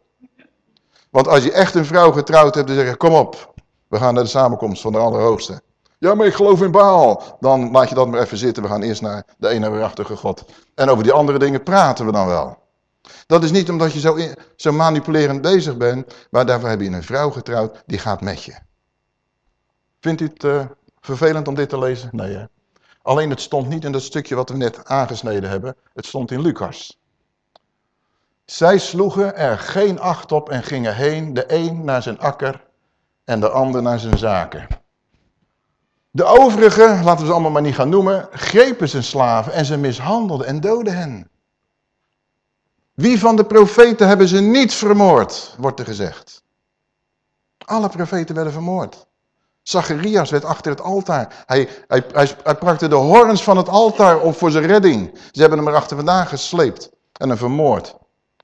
Want als je echt een vrouw getrouwd hebt, dan zeg je, kom op, we gaan naar de samenkomst van de Allerhoogste. Ja, maar ik geloof in Baal. Dan laat je dat maar even zitten, we gaan eerst naar de ene waarachtige God. En over die andere dingen praten we dan wel. Dat is niet omdat je zo, zo manipulerend bezig bent, maar daarvoor heb je een vrouw getrouwd, die gaat met je. Vindt u het uh, vervelend om dit te lezen? Nee hè? Alleen het stond niet in dat stukje wat we net aangesneden hebben. Het stond in Lucas. Zij sloegen er geen acht op en gingen heen, de een naar zijn akker en de ander naar zijn zaken. De overigen, laten we ze allemaal maar niet gaan noemen, grepen zijn slaven en ze mishandelden en doden hen. Wie van de profeten hebben ze niet vermoord, wordt er gezegd. Alle profeten werden vermoord. Zacharias werd achter het altaar. Hij, hij, hij, prakte de horens van het altaar op voor zijn redding. Ze hebben hem er achter vandaan gesleept en hem vermoord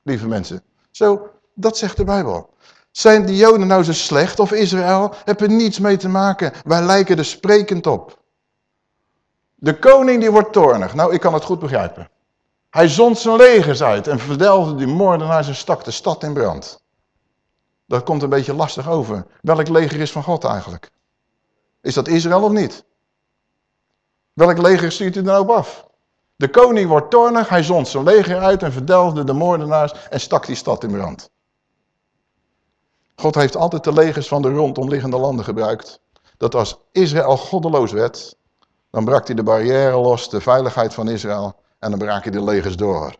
lieve mensen. Zo, dat zegt de Bijbel. Zijn de Joden nou zo slecht of Israël? Heb er niets mee te maken. Wij lijken er sprekend op. De koning die wordt toornig. Nou, ik kan het goed begrijpen. Hij zond zijn legers uit en verdelde die moordenaars en stak de stad in brand. Dat komt een beetje lastig over. Welk leger is van God eigenlijk? Is dat Israël of niet? Welk leger stuurt u dan op af? De koning wordt toornig, hij zond zijn leger uit en verdelgde de moordenaars en stak die stad in brand. God heeft altijd de legers van de rondomliggende landen gebruikt. Dat als Israël goddeloos werd, dan brak hij de barrière los, de veiligheid van Israël, en dan brak hij de legers door.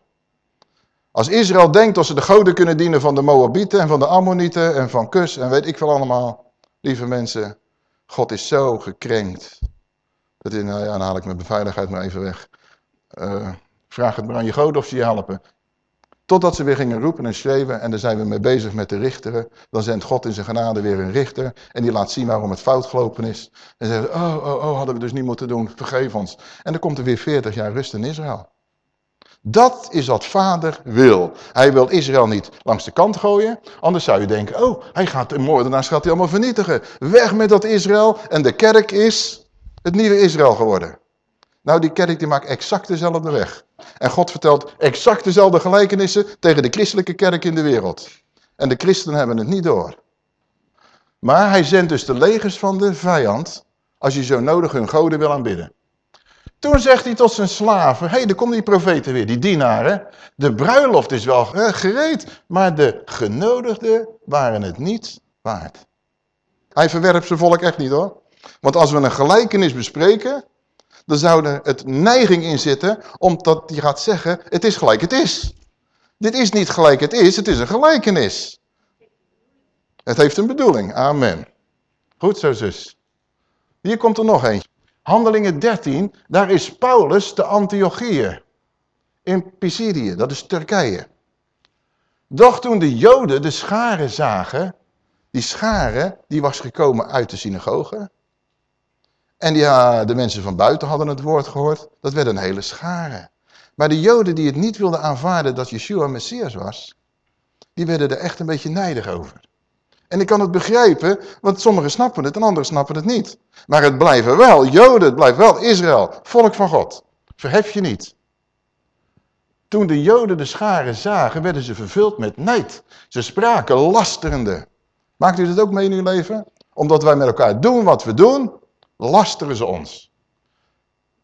Als Israël denkt dat ze de goden kunnen dienen van de Moabieten en van de Ammonieten en van Kus en weet ik veel allemaal, lieve mensen, God is zo gekrenkt. Dat is, nou ja, dan haal ik mijn beveiligheid maar even weg. Uh, vraag het maar aan je goden of ze je helpen. Totdat ze weer gingen roepen en schreeuwen en daar zijn we mee bezig met de richteren. Dan zendt God in zijn genade weer een richter en die laat zien waarom het fout gelopen is. En zeggen, oh, oh, oh, hadden we dus niet moeten doen, vergeef ons. En dan komt er weer 40 jaar rust in Israël. Dat is wat vader wil. Hij wil Israël niet langs de kant gooien. Anders zou je denken, oh, hij gaat de moordenaars gaat hij allemaal vernietigen. Weg met dat Israël en de kerk is het nieuwe Israël geworden. Nou, die kerk die maakt exact dezelfde weg. En God vertelt exact dezelfde gelijkenissen tegen de christelijke kerk in de wereld. En de christenen hebben het niet door. Maar hij zendt dus de legers van de vijand, als je zo nodig hun goden wil aanbidden. Toen zegt hij tot zijn slaven, hé, hey, er komen die profeten weer, die dienaren. De bruiloft is wel gereed, maar de genodigden waren het niet waard. Hij verwerpt zijn volk echt niet hoor. Want als we een gelijkenis bespreken, dan zou er het neiging in zitten, omdat hij gaat zeggen, het is gelijk het is. Dit is niet gelijk het is, het is een gelijkenis. Het heeft een bedoeling, amen. Goed zo zus. Hier komt er nog een. Handelingen 13, daar is Paulus de Antiochieën. In Pisidië, dat is Turkije. Doch toen de joden de scharen zagen, die scharen die was gekomen uit de synagoge, en ja, de mensen van buiten hadden het woord gehoord. Dat werd een hele schare. Maar de joden die het niet wilden aanvaarden dat Yeshua Messias was, die werden er echt een beetje nijdig over. En ik kan het begrijpen, want sommigen snappen het en anderen snappen het niet. Maar het blijven wel Joden, het blijft wel Israël, volk van God. Verhef je niet. Toen de Joden de scharen zagen, werden ze vervuld met nijd. Ze spraken lasterende. Maakt u dat ook mee in uw leven? Omdat wij met elkaar doen wat we doen, lasteren ze ons.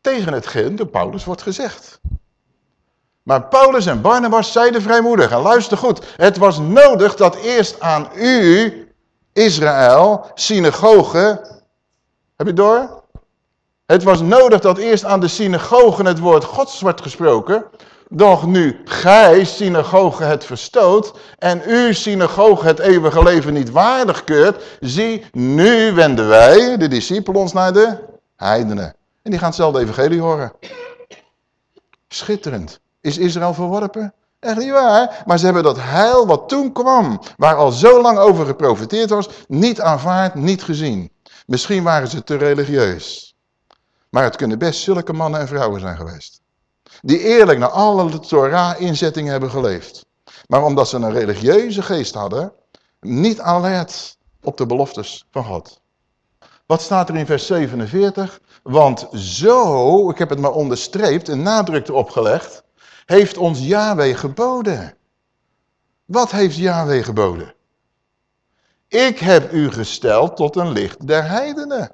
Tegen hetgeen door Paulus wordt gezegd. Maar Paulus en Barnabas zeiden vrijmoedig, en luister goed, het was nodig dat eerst aan u, Israël, synagogen, heb je door? Het was nodig dat eerst aan de synagogen het woord gods werd gesproken, doch nu gij, synagoge, het verstoot en u, synagoge, het eeuwige leven niet waardig keurt, zie, nu wenden wij, de discipelen, ons naar de heidenen. En die gaan hetzelfde evangelie horen. Schitterend. Is Israël verworpen? Echt niet waar. Maar ze hebben dat heil wat toen kwam, waar al zo lang over geprofiteerd was, niet aanvaard, niet gezien. Misschien waren ze te religieus. Maar het kunnen best zulke mannen en vrouwen zijn geweest. Die eerlijk naar alle Torah-inzettingen hebben geleefd. Maar omdat ze een religieuze geest hadden, niet alert op de beloftes van God. Wat staat er in vers 47? Want zo, ik heb het maar onderstreept, een nadruk erop gelegd, heeft ons Yahweh geboden. Wat heeft Yahweh geboden? Ik heb u gesteld tot een licht der heidenen.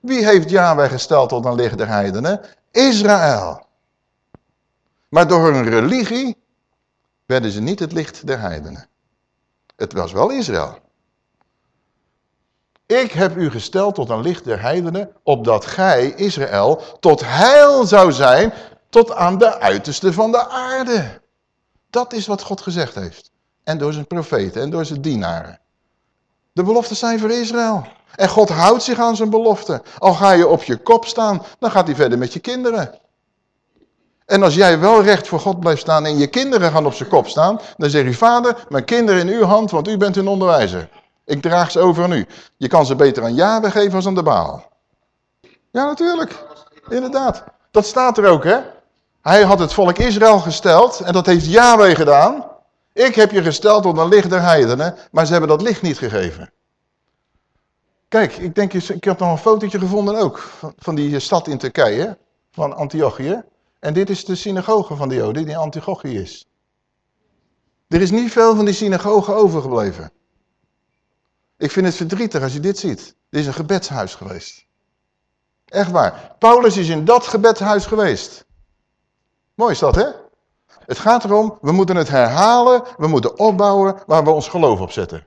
Wie heeft Yahweh gesteld tot een licht der heidenen? Israël. Maar door hun religie werden ze niet het licht der heidenen. Het was wel Israël. Ik heb u gesteld tot een licht der heidenen, opdat gij, Israël, tot heil zou zijn tot aan de uiterste van de aarde. Dat is wat God gezegd heeft. En door zijn profeten en door zijn dienaren. De beloften zijn voor Israël. En God houdt zich aan zijn beloften. Al ga je op je kop staan, dan gaat hij verder met je kinderen. En als jij wel recht voor God blijft staan en je kinderen gaan op zijn kop staan, dan zegt u, vader, mijn kinderen in uw hand, want u bent hun onderwijzer. Ik draag ze over aan u. Je kan ze beter aan Yahweh geven als aan de Baal. Ja, natuurlijk. Inderdaad. Dat staat er ook, hè? Hij had het volk Israël gesteld en dat heeft Yahweh gedaan. Ik heb je gesteld tot een licht der heidenen, maar ze hebben dat licht niet gegeven. Kijk, ik denk, ik heb nog een fotootje gevonden ook, van, die stad in Turkije, van Antiochië. En dit is de synagoge van de Joden die in Antiochië is. Er is niet veel van die synagoge overgebleven. Ik vind het verdrietig als je dit ziet. Dit is een gebedshuis geweest. Echt waar. Paulus is in dat gebedshuis geweest. Mooi is dat, hè? Het gaat erom, we moeten het herhalen, we moeten opbouwen waar we ons geloof op zetten.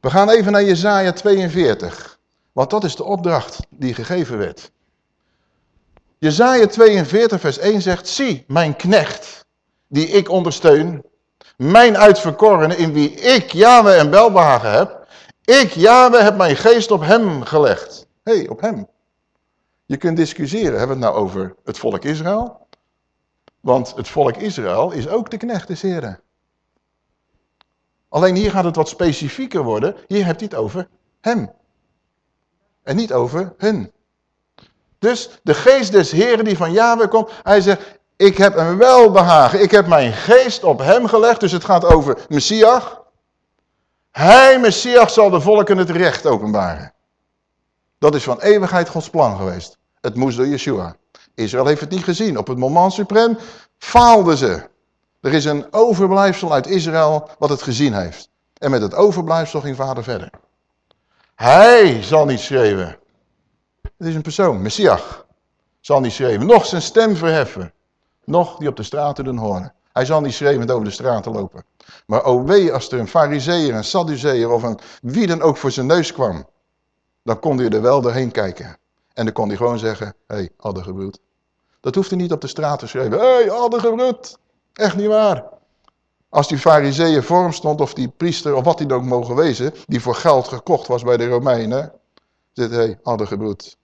We gaan even naar Jezaja 42, want dat is de opdracht die gegeven werd. Jezaja 42 vers 1 zegt, zie mijn knecht, die ik ondersteun, mijn uitverkorene in wie ik Yahweh en welbehagen heb. Ik, Yahweh, heb mijn geest op hem gelegd. Hé, hey, op hem. Je kunt discussiëren, hebben we het nou over het volk Israël? Want het volk Israël is ook de knecht des Heren. Alleen hier gaat het wat specifieker worden. Hier hebt hij het over hem. En niet over hun. Dus de geest des Heren die van Yahweh komt, hij zegt, ik heb een welbehagen. Ik heb mijn geest op hem gelegd. Dus het gaat over Messias. Hij, Messias, zal de volken het recht openbaren. Dat is van eeuwigheid Gods plan geweest. Het moest door Yeshua. Israël heeft het niet gezien. Op het moment suprem faalden ze. Er is een overblijfsel uit Israël wat het gezien heeft. En met het overblijfsel ging vader verder. Hij zal niet schreeuwen. Het is een persoon, Messias. Zal niet schreeuwen. Nog zijn stem verheffen nog die op de straten doen horen. Hij zal niet schreeuwend over de straten lopen. Maar o wee als er een fariseer, een sadduceer of een wie dan ook voor zijn neus kwam. Dan kon hij er wel doorheen kijken. En dan kon hij gewoon zeggen, hé, hey, addergebroed. Dat hoeft hij niet op de straat te schrijven. Hé, hey, addergebroed. Echt niet waar. Als die fariseeën vorm stond, of die priester, of wat hij dan ook mogen wezen, die voor geld gekocht was bij de Romeinen, zegt, hé, hey, addergebroed.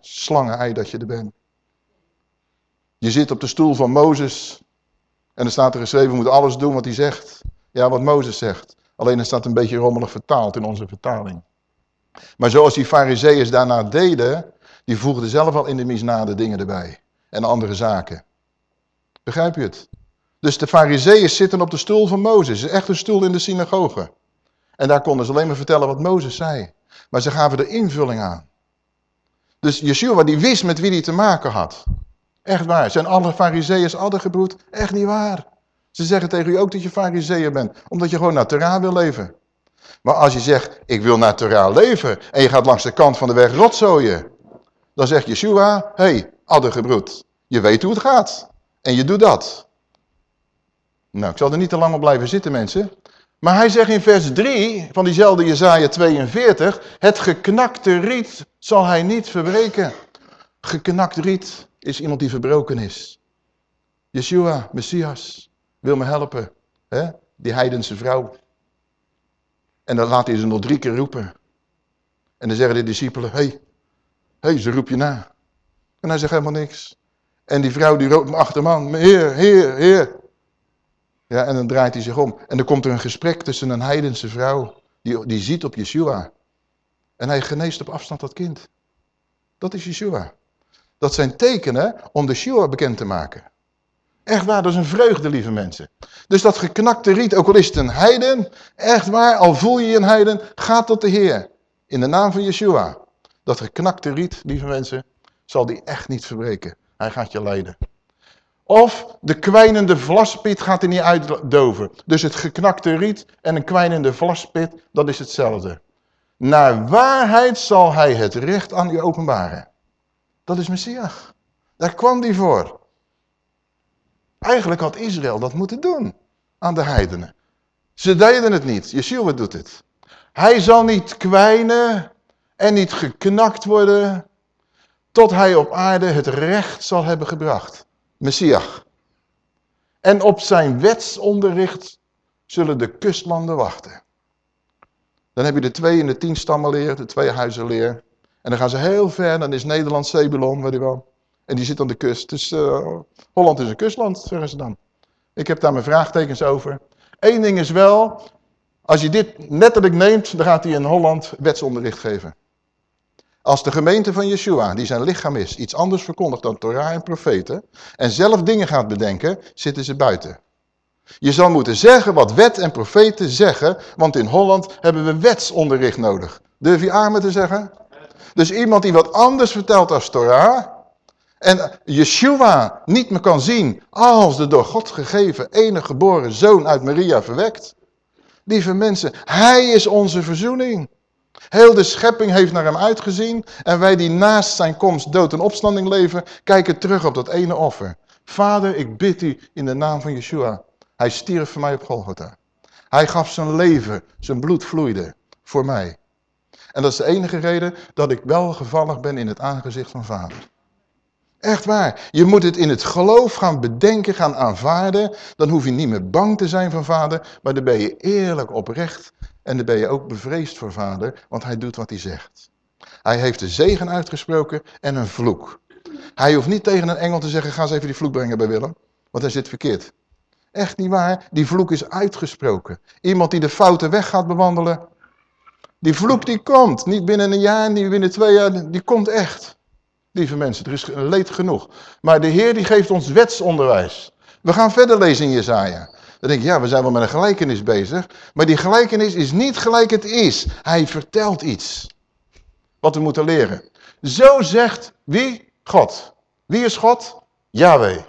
Slangen-ei dat je er bent. Je zit op de stoel van Mozes. En er staat er geschreven, we moeten alles doen wat hij zegt. Ja, wat Mozes zegt. Alleen er staat een beetje rommelig vertaald in onze vertaling. Maar zoals die fariseeërs daarna deden, die voegden zelf al in de misnade dingen erbij. En andere zaken. Begrijp je het? Dus de fariseeërs zitten op de stoel van Mozes. Echt een stoel in de synagoge. En daar konden ze alleen maar vertellen wat Mozes zei. Maar ze gaven er invulling aan. Dus Yeshua die wist met wie hij te maken had. Echt waar. Zijn alle fariseeërs gebroed? Echt niet waar. Ze zeggen tegen u ook dat je fariseeër bent. Omdat je gewoon naar Torah wil leven. Maar als je zegt, ik wil naar Torah leven. En je gaat langs de kant van de weg rotzooien. Dan zegt Yeshua, hé, hey, gebroed. Je weet hoe het gaat. En je doet dat. Nou, ik zal er niet te lang op blijven zitten, mensen. Maar hij zegt in vers 3 van diezelfde Jezaja 42, het geknakte riet zal hij niet verbreken. Geknakt riet is iemand die verbroken is. Yeshua, Messias, wil me helpen. Hè? Die heidense vrouw. En dan laat hij ze nog drie keer roepen. En dan zeggen de discipelen, hé, hey, hey, ze roep je na. En hij zegt helemaal niks. En die vrouw die roept achter man, heer, heer, heer. Ja, en dan draait hij zich om. En dan komt er een gesprek tussen een heidense vrouw, die, die ziet op Yeshua. En hij geneest op afstand dat kind. Dat is Yeshua. Dat zijn tekenen om de Yeshua bekend te maken. Echt waar, dat is een vreugde, lieve mensen. Dus dat geknakte riet, ook al is het een heiden, echt waar, al voel je je een heiden, ga tot de Heer. In de naam van Yeshua. Dat geknakte riet, lieve mensen, zal die echt niet verbreken. Hij gaat je leiden. Of de kwijnende vlaspit gaat hij niet uitdoven. Dus het geknakte riet en een kwijnende vlaspit, dat is hetzelfde. Naar waarheid zal hij het recht aan u openbaren. Dat is Messias. Daar kwam hij voor. Eigenlijk had Israël dat moeten doen aan de heidenen. Ze deden het niet. Yeshua doet het. Hij zal niet kwijnen en niet geknakt worden tot hij op aarde het recht zal hebben gebracht. Messias. En op zijn wetsonderricht zullen de kustlanden wachten. Dan heb je de twee in de tien stammenleer, de twee huizenleer. En dan gaan ze heel ver, dan is Nederland Zebulon, weet je wel. En die zit aan de kust. Dus uh, Holland is een kustland, zeggen ze dan. Ik heb daar mijn vraagtekens over. Eén ding is wel, als je dit letterlijk neemt, dan gaat hij in Holland wetsonderricht geven. Als de gemeente van Yeshua, die zijn lichaam is, iets anders verkondigt dan Torah en profeten, en zelf dingen gaat bedenken, zitten ze buiten. Je zal moeten zeggen wat wet en profeten zeggen, want in Holland hebben we wetsonderricht nodig. Durf je armen te zeggen? Dus iemand die wat anders vertelt als Torah, en Yeshua niet meer kan zien als de door God gegeven enige geboren zoon uit Maria verwekt. Lieve mensen, hij is onze verzoening. Heel de schepping heeft naar hem uitgezien en wij die naast zijn komst dood en opstanding leven, kijken terug op dat ene offer. Vader, ik bid u in de naam van Yeshua. Hij stierf voor mij op Golgotha. Hij gaf zijn leven, zijn bloed vloeide voor mij. En dat is de enige reden dat ik wel gevallig ben in het aangezicht van vader. Echt waar. Je moet het in het geloof gaan bedenken, gaan aanvaarden. Dan hoef je niet meer bang te zijn van vader, maar dan ben je eerlijk oprecht en dan ben je ook bevreesd voor vader, want hij doet wat hij zegt. Hij heeft de zegen uitgesproken en een vloek. Hij hoeft niet tegen een engel te zeggen, ga eens even die vloek brengen bij Willem, want hij zit verkeerd. Echt niet waar, die vloek is uitgesproken. Iemand die de foute weg gaat bewandelen, die vloek die komt. Niet binnen een jaar, niet binnen twee jaar, die komt echt. Lieve mensen, er is leed genoeg. Maar de Heer die geeft ons wetsonderwijs. We gaan verder lezen in Jezaja. Dan denk je, ja, we zijn wel met een gelijkenis bezig. Maar die gelijkenis is niet gelijk het is. Hij vertelt iets. Wat we moeten leren. Zo zegt wie? God. Wie is God? Yahweh.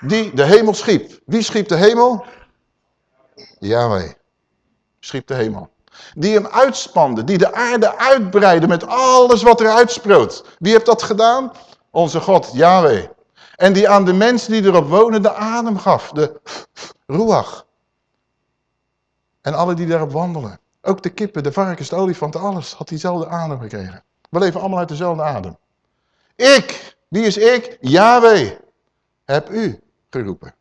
Die de hemel schiep. Wie schiep de hemel? Yahweh. Schiep de hemel. Die hem uitspande. Die de aarde uitbreidde met alles wat er uitsproot. Wie heeft dat gedaan? Onze God, Yahweh. En die aan de mensen die erop wonen de adem gaf. De ruach. En alle die daarop wandelen. Ook de kippen, de varkens, de olifanten, alles had diezelfde adem gekregen. We leven allemaal uit dezelfde adem. Ik, wie is ik? Yahweh, heb u geroepen.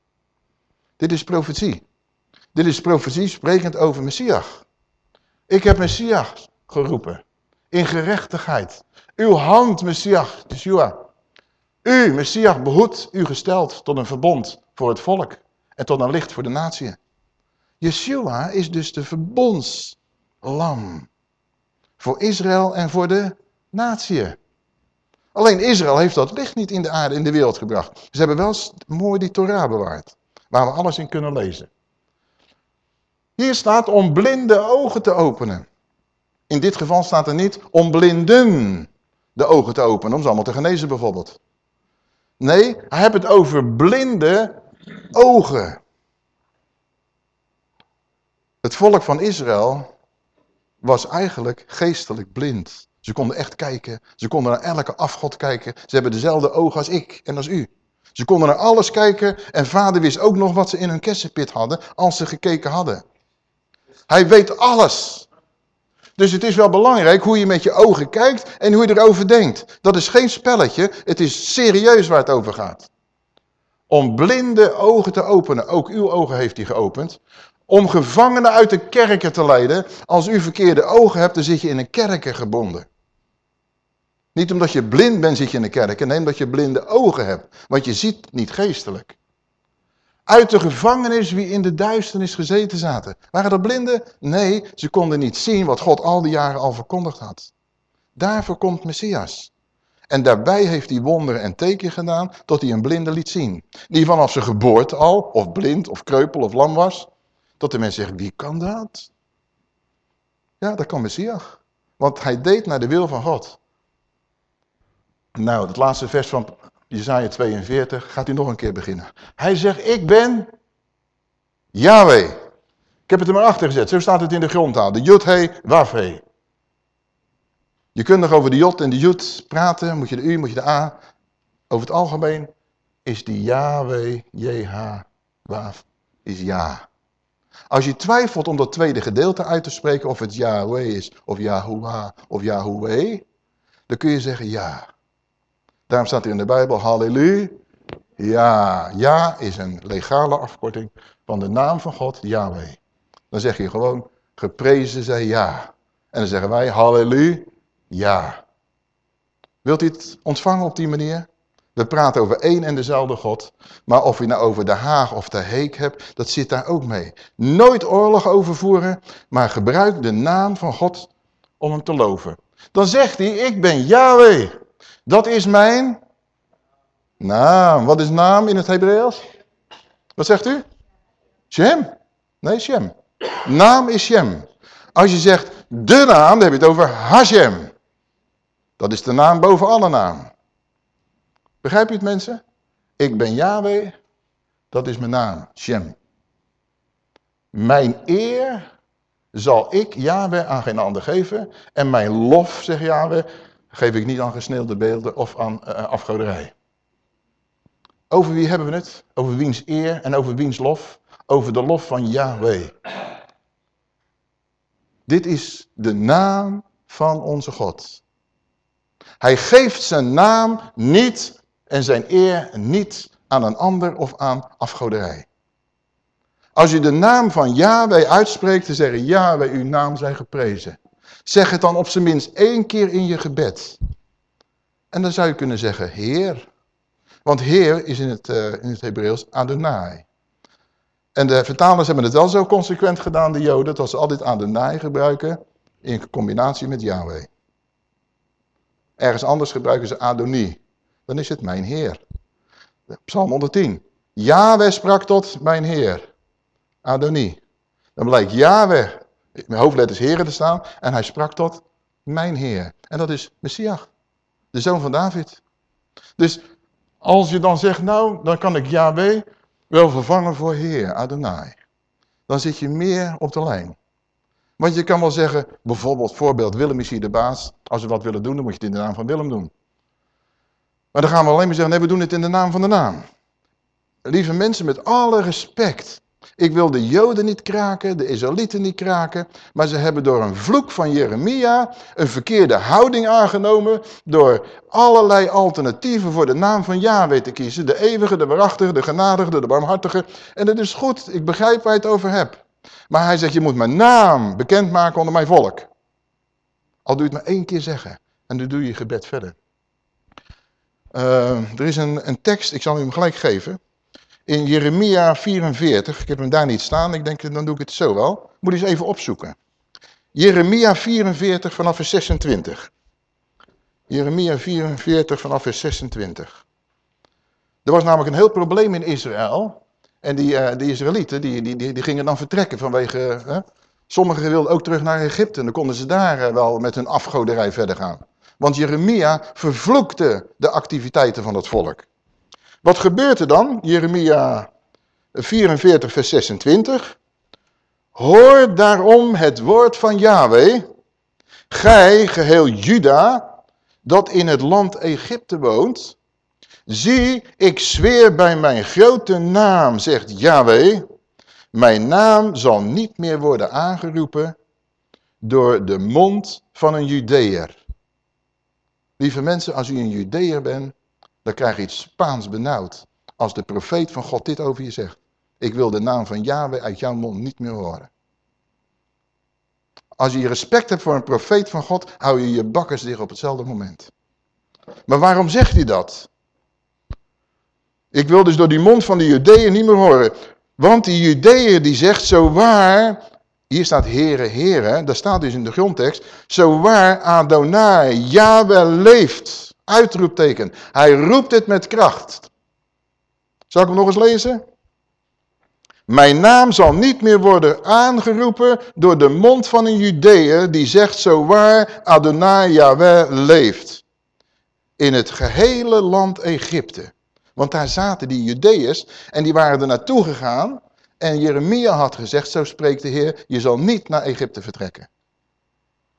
Dit is profetie. Dit is profetie sprekend over Messias. Ik heb Messias geroepen. In gerechtigheid. Uw hand, Messias, Yeshua. U, Messias, behoedt u gesteld tot een verbond voor het volk en tot een licht voor de natie. Yeshua is dus de verbondslam voor Israël en voor de natie. Alleen Israël heeft dat licht niet in de aarde, in de wereld gebracht. Ze hebben wel mooi die Torah bewaard, waar we alles in kunnen lezen. Hier staat om blinde ogen te openen. In dit geval staat er niet om blinden de ogen te openen, om ze allemaal te genezen bijvoorbeeld. Nee, hij heeft het over blinde ogen. Het volk van Israël was eigenlijk geestelijk blind. Ze konden echt kijken. Ze konden naar elke afgod kijken. Ze hebben dezelfde ogen als ik en als u. Ze konden naar alles kijken en vader wist ook nog wat ze in hun kersenpit hadden als ze gekeken hadden. Hij weet alles. Dus het is wel belangrijk hoe je met je ogen kijkt en hoe je erover denkt. Dat is geen spelletje, het is serieus waar het over gaat. Om blinde ogen te openen, ook uw ogen heeft hij geopend. Om gevangenen uit de kerken te leiden. Als u verkeerde ogen hebt, dan zit je in een kerken gebonden. Niet omdat je blind bent zit je in de kerken, nee omdat je blinde ogen hebt. Want je ziet niet geestelijk. Uit de gevangenis wie in de duisternis gezeten zaten. Waren dat blinden? Nee, ze konden niet zien wat God al die jaren al verkondigd had. Daarvoor komt Messias. En daarbij heeft hij wonderen en teken gedaan tot hij een blinde liet zien. Die vanaf zijn geboorte al, of blind, of kreupel, of lam was. Tot de mensen zeggen, wie kan dat? Ja, dat kan Messias. Want hij deed naar de wil van God. Nou, het laatste vers van Jezaja 42 gaat hij nog een keer beginnen. Hij zegt, ik ben Yahweh. Ik heb het er maar achter gezet, zo staat het in de grondtaal. De Jud, He, Waf, He. Je kunt nog over de Jod en de Jud praten, moet je de U, moet je de A. Over het algemeen is die Yahweh, JH, Waf, is Ja. Als je twijfelt om dat tweede gedeelte uit te spreken, of het Yahweh is, of Yahuwah, of Yahweh, dan kun je zeggen ja. Daarom staat er in de Bijbel, halleluja. Ja, ja is een legale afkorting van de naam van God, Yahweh. Dan zeg je gewoon, geprezen zij ja. En dan zeggen wij, halleluja, ja. Wilt u het ontvangen op die manier? We praten over één en dezelfde God. Maar of je nou over de Haag of de Heek hebt, dat zit daar ook mee. Nooit oorlog overvoeren, maar gebruik de naam van God om hem te loven. Dan zegt hij, ik ben Yahweh. Dat is mijn naam. Wat is naam in het Hebreeuws? Wat zegt u? Shem? Nee, Shem. Naam is Shem. Als je zegt de naam, dan heb je het over Hashem. Dat is de naam boven alle naam. Begrijp je het mensen? Ik ben Yahweh, dat is mijn naam, Shem. Mijn eer zal ik Yahweh aan geen ander geven. En mijn lof, zegt Yahweh, geef ik niet aan gesneelde beelden of aan uh, afgoderij. Over wie hebben we het? Over wiens eer en over wiens lof? Over de lof van Yahweh. Dit is de naam van onze God. Hij geeft zijn naam niet en zijn eer niet aan een ander of aan afgoderij. Als je de naam van Yahweh uitspreekt, te zeggen, Yahweh, uw naam zij geprezen. Zeg het dan op zijn minst één keer in je gebed. En dan zou je kunnen zeggen, Heer. Want Heer is in het, uh, het Hebreeuws Adonai. En de vertalers hebben het wel zo consequent gedaan, de Joden, dat ze altijd Adonai gebruiken in combinatie met Yahweh. Ergens anders gebruiken ze Adoni. Dan is het mijn Heer. Psalm 110. Yahweh sprak tot mijn Heer. Adoni. Dan blijkt Yahweh met hoofdletters heren te staan. En hij sprak tot mijn Heer. En dat is Messias, de zoon van David. Dus als je dan zegt, nou, dan kan ik Yahweh wel vervangen voor Heer, Adonai. Dan zit je meer op de lijn. Want je kan wel zeggen, bijvoorbeeld voorbeeld, Willem is hier de baas. Als we wat willen doen, dan moet je het in de naam van Willem doen. Maar dan gaan we alleen maar zeggen, nee, we doen het in de naam van de naam. Lieve mensen, met alle respect. Ik wil de Joden niet kraken, de Israëlieten niet kraken, maar ze hebben door een vloek van Jeremia een verkeerde houding aangenomen door allerlei alternatieven voor de naam van Yahweh te kiezen. De eeuwige, de waarachtige, de genadige, de barmhartige. En dat is goed, ik begrijp waar je het over hebt. Maar hij zegt, je moet mijn naam bekendmaken onder mijn volk. Al doe je het maar één keer zeggen en dan doe je gebed verder. Uh, er is een, een tekst, ik zal hem gelijk geven in Jeremia 44. Ik heb hem daar niet staan, ik denk dan doe ik het zo wel. Moet eens even opzoeken. Jeremia 44 vanaf vers 26. Jeremia 44 vanaf vers 26. Er was namelijk een heel probleem in Israël. En die, uh, die Israëlieten, die, die, die, gingen dan vertrekken vanwege... Sommigen wilden ook terug naar Egypte. En dan konden ze daar uh, wel met hun afgoderij verder gaan. Want Jeremia vervloekte de activiteiten van het volk. Wat gebeurt er dan? Jeremia 44 vers 26. Hoor daarom het woord van Yahweh, gij geheel Juda, dat in het land Egypte woont. Zie, ik zweer bij mijn grote naam, zegt Yahweh, mijn naam zal niet meer worden aangeroepen door de mond van een Judeër. Lieve mensen, als u een Judeër bent, dan krijg je iets Spaans benauwd. Als de profeet van God dit over je zegt. Ik wil de naam van Yahweh uit jouw mond niet meer horen. Als je respect hebt voor een profeet van God, hou je je bakkers dicht op hetzelfde moment. Maar waarom zegt hij dat? Ik wil dus door die mond van de Judeeën niet meer horen. Want die Judeeën die zegt zo waar, hier staat Heere, Heere, daar staat dus in de grondtekst, zo waar Adonai, Yahweh leeft, uitroepteken. Hij roept het met kracht. Zal ik hem nog eens lezen? Mijn naam zal niet meer worden aangeroepen door de mond van een Judeër die zegt zo waar Adonai Yahweh leeft. In het gehele land Egypte. Want daar zaten die Judeërs en die waren er naartoe gegaan. En Jeremia had gezegd, zo spreekt de Heer, je zal niet naar Egypte vertrekken.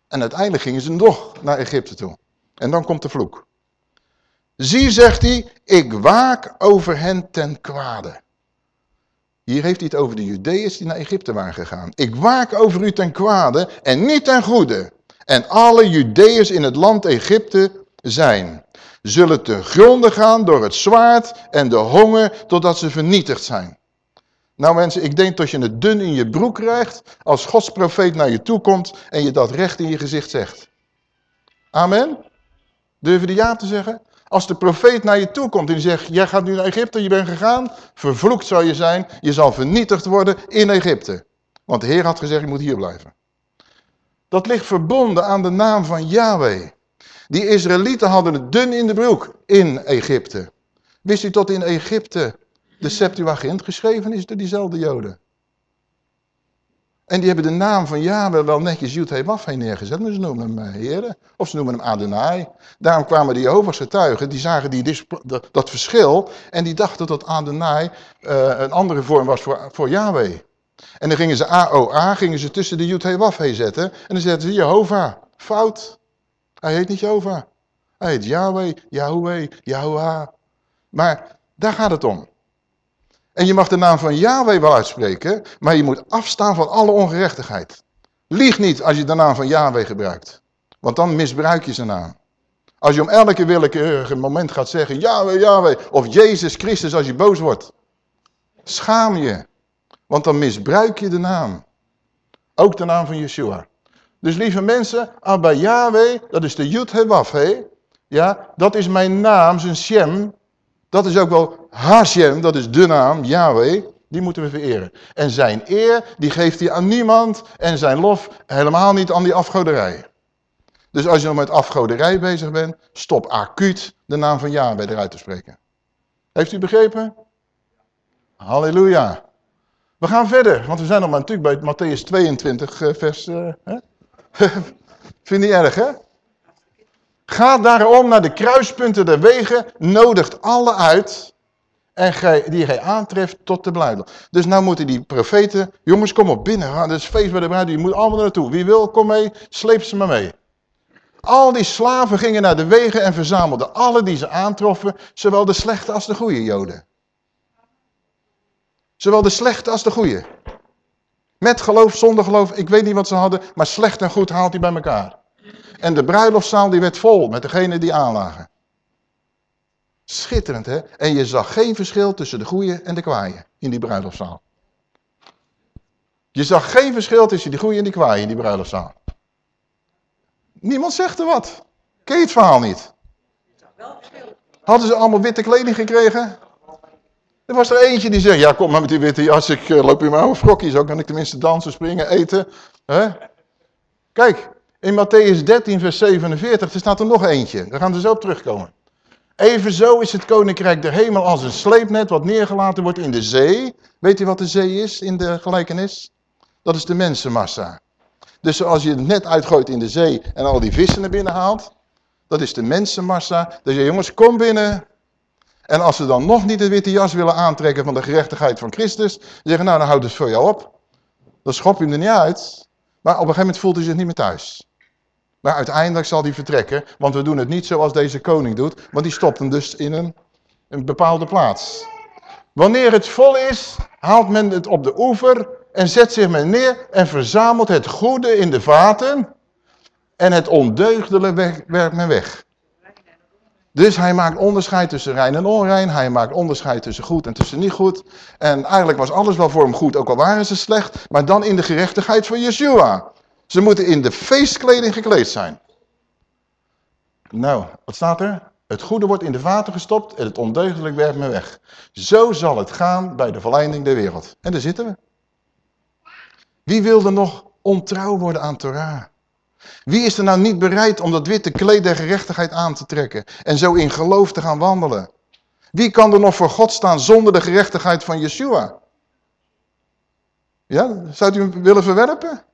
En uiteindelijk gingen ze nog naar Egypte toe. En dan komt de vloek. Zie, zegt hij, ik waak over hen ten kwade. Hier heeft hij het over de Judeërs die naar Egypte waren gegaan. Ik waak over u ten kwade en niet ten goede. En alle Judeërs in het land Egypte zijn. Zullen te gronden gaan door het zwaard en de honger totdat ze vernietigd zijn. Nou mensen, ik denk dat je het dun in je broek krijgt als Gods profeet naar je toe komt en je dat recht in je gezicht zegt. Amen? Durven die ja te zeggen? Als de profeet naar je toe komt en zegt, jij gaat nu naar Egypte, je bent gegaan, vervloekt zal je zijn, je zal vernietigd worden in Egypte. Want de Heer had gezegd, je moet hier blijven. Dat ligt verbonden aan de naam van Yahweh. Die Israëlieten hadden het dun in de broek in Egypte. Wist u tot in Egypte de Septuagint geschreven is door diezelfde Joden? En die hebben de naam van Yahweh wel netjes Yud Waf heen neergezet, maar ze noemen hem Heren. Of ze noemen hem Adonai. Daarom kwamen de Jehovah's getuigen, die zagen die, dat, verschil en die dachten dat Adonai uh, een andere vorm was voor, voor Yahweh. En dan gingen ze AOA, gingen ze tussen de Yud Waf heen zetten en dan zetten ze Jehovah. Fout. Hij heet niet Jehovah. Hij heet Yahweh, Yahweh, Yahweh. Maar daar gaat het om. En je mag de naam van Yahweh wel uitspreken, maar je moet afstaan van alle ongerechtigheid. Lieg niet als je de naam van Yahweh gebruikt. Want dan misbruik je zijn naam. Als je om elke willekeurige moment gaat zeggen, Yahweh, Yahweh, of Jezus Christus als je boos wordt. Schaam je. Want dan misbruik je de naam. Ook de naam van Yeshua. Dus lieve mensen, Abba Yahweh, dat is de Yud Hewaf, Ja, dat is mijn naam, zijn Shem, dat is ook wel Hashem, dat is de naam, Yahweh. Die moeten we vereren. En zijn eer, die geeft hij aan niemand. En zijn lof helemaal niet aan die afgoderij. Dus als je nog met afgoderij bezig bent, stop acuut de naam van Yahweh eruit te spreken. Heeft u begrepen? Halleluja. We gaan verder, want we zijn nog maar natuurlijk bij Matthäus 22 eh, vers... Uh, hè? *laughs* Vind je erg, hè? Ga daarom naar de kruispunten der wegen, nodigt alle uit en die gij aantreft tot de bruiloft. Dus nou moeten die profeten, jongens kom op binnen, het is feest bij de bruid, je moet allemaal naartoe. Wie wil, kom mee, sleep ze maar mee. Al die slaven gingen naar de wegen en verzamelden alle die ze aantroffen, zowel de slechte als de goede joden. Zowel de slechte als de goede. Met geloof, zonder geloof, ik weet niet wat ze hadden, maar slecht en goed haalt hij bij elkaar. En de bruiloftszaal die werd vol met degenen die aanlagen. Schitterend, hè? En je zag geen verschil tussen de goeie en de kwaaie in die bruiloftszaal. Je zag geen verschil tussen die goeie en die kwaaie in die bruiloftszaal. Niemand zegt er wat. Ken je het verhaal niet? Hadden ze allemaal witte kleding gekregen? Er was er eentje die zei, ja kom maar met die witte jas, ik uh, loop in mijn oude frokje, zo kan ik tenminste dansen, springen, eten. Hè? Kijk, in Matthäus 13 vers 47, er staat er nog eentje, daar gaan we zo op terugkomen. Evenzo is het koninkrijk der hemel als een sleepnet wat neergelaten wordt in de zee. Weet u wat de zee is in de gelijkenis? Dat is de mensenmassa. Dus als je het net uitgooit in de zee en al die vissen naar binnen haalt, dat is de mensenmassa. Dus je jongens, kom binnen. En als ze dan nog niet de witte jas willen aantrekken van de gerechtigheid van Christus, zeggen nou dan houdt het voor jou op. Dan schop je hem er niet uit. Maar op een gegeven moment voelt hij zich niet meer thuis. Maar uiteindelijk zal hij vertrekken, want we doen het niet zoals deze koning doet, want die stopt hem dus in een, een bepaalde plaats. Wanneer het vol is, haalt men het op de oever en zet zich men neer en verzamelt het goede in de vaten en het ondeugdelijke werkt men weg. Dus hij maakt onderscheid tussen rein en onrein. Hij maakt onderscheid tussen goed en tussen niet goed. En eigenlijk was alles wel voor hem goed, ook al waren ze slecht. Maar dan in de gerechtigheid van Yeshua. Ze moeten in de feestkleding gekleed zijn. Nou, wat staat er? Het goede wordt in de vaten gestopt en het ondeugdelijk werkt me weg. Zo zal het gaan bij de verleiding der wereld. En daar zitten we. Wie wilde nog ontrouw worden aan Torah? Wie is er nou niet bereid om dat witte kleed der gerechtigheid aan te trekken en zo in geloof te gaan wandelen? Wie kan er nog voor God staan zonder de gerechtigheid van Yeshua? Ja, zou u hem willen verwerpen?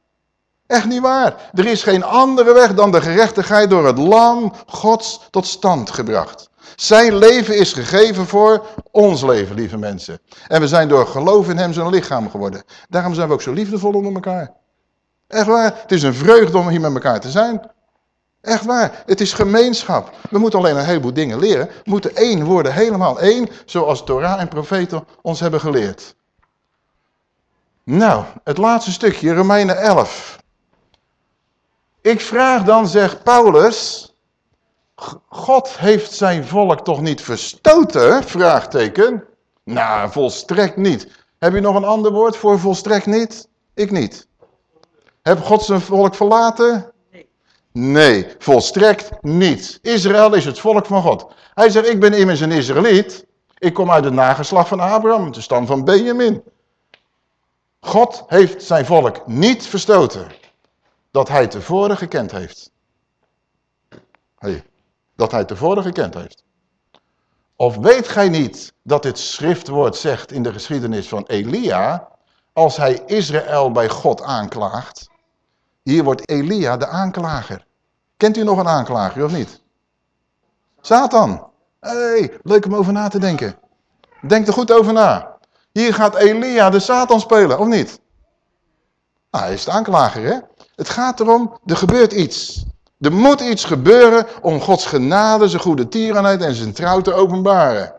Echt niet waar. Er is geen andere weg dan de gerechtigheid door het lam Gods tot stand gebracht. Zijn leven is gegeven voor ons leven, lieve mensen. En we zijn door geloof in hem zijn lichaam geworden. Daarom zijn we ook zo liefdevol onder elkaar. Echt waar. Het is een vreugde om hier met elkaar te zijn. Echt waar. Het is gemeenschap. We moeten alleen een heleboel dingen leren. We moeten één worden, helemaal één, zoals Torah en profeten ons hebben geleerd. Nou, het laatste stukje, Romeinen 11. Ik vraag dan, zegt Paulus, God heeft zijn volk toch niet verstoten? Vraagteken. Nou, volstrekt niet. Heb je nog een ander woord voor volstrekt niet? Ik niet. Heb God zijn volk verlaten? Nee. Nee, volstrekt niet. Israël is het volk van God. Hij zegt, ik ben immers een Israëliet. Ik kom uit het nageslag van Abraham, de stam van Benjamin. God heeft zijn volk niet verstoten. Dat hij tevoren gekend heeft. Hey, dat hij tevoren gekend heeft. Of weet gij niet dat dit schriftwoord zegt in de geschiedenis van Elia, als hij Israël bij God aanklaagt, hier wordt Elia de aanklager. Kent u nog een aanklager of niet? Satan. Hey, leuk om over na te denken. Denk er goed over na. Hier gaat Elia de Satan spelen, of niet? Nou, hij is de aanklager, hè? Het gaat erom, er gebeurt iets. Er moet iets gebeuren om Gods genade, zijn goede tierenheid en zijn trouw te openbaren.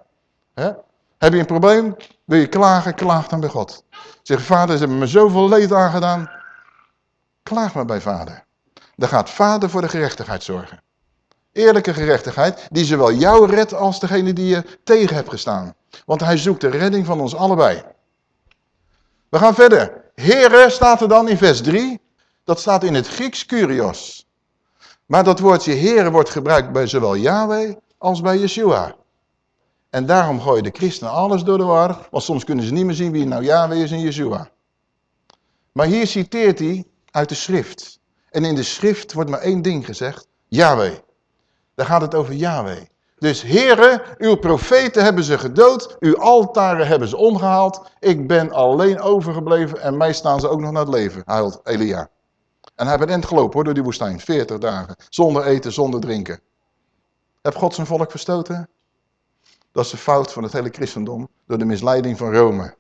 Heb je een probleem? Wil je klagen? Klaag dan bij God. Zeg, vader, ze hebben me zoveel leed aangedaan. Klaag maar bij vader. Dan gaat vader voor de gerechtigheid zorgen. Eerlijke gerechtigheid, die zowel jou redt als degene die je tegen hebt gestaan. Want hij zoekt de redding van ons allebei. We gaan verder. Here staat er dan in vers 3. Dat staat in het Grieks kurios. Maar dat woordje Here wordt gebruikt bij zowel Yahweh als bij Yeshua. En daarom gooien de christenen alles door de war, want soms kunnen ze niet meer zien wie nou Yahweh is en Yeshua. Maar hier citeert hij uit de schrift. En in de schrift wordt maar één ding gezegd, Yahweh. Daar gaat het over Yahweh. Dus heren, uw profeten hebben ze gedood, uw altaren hebben ze omgehaald. Ik ben alleen overgebleven en mij staan ze ook nog naar het leven, huilt Elia. En hij bent gelopen hoor, door die woestijn, 40 dagen. Zonder eten, zonder drinken. Heb God zijn volk verstoten? Dat is de fout van het hele christendom, door de misleiding van Rome.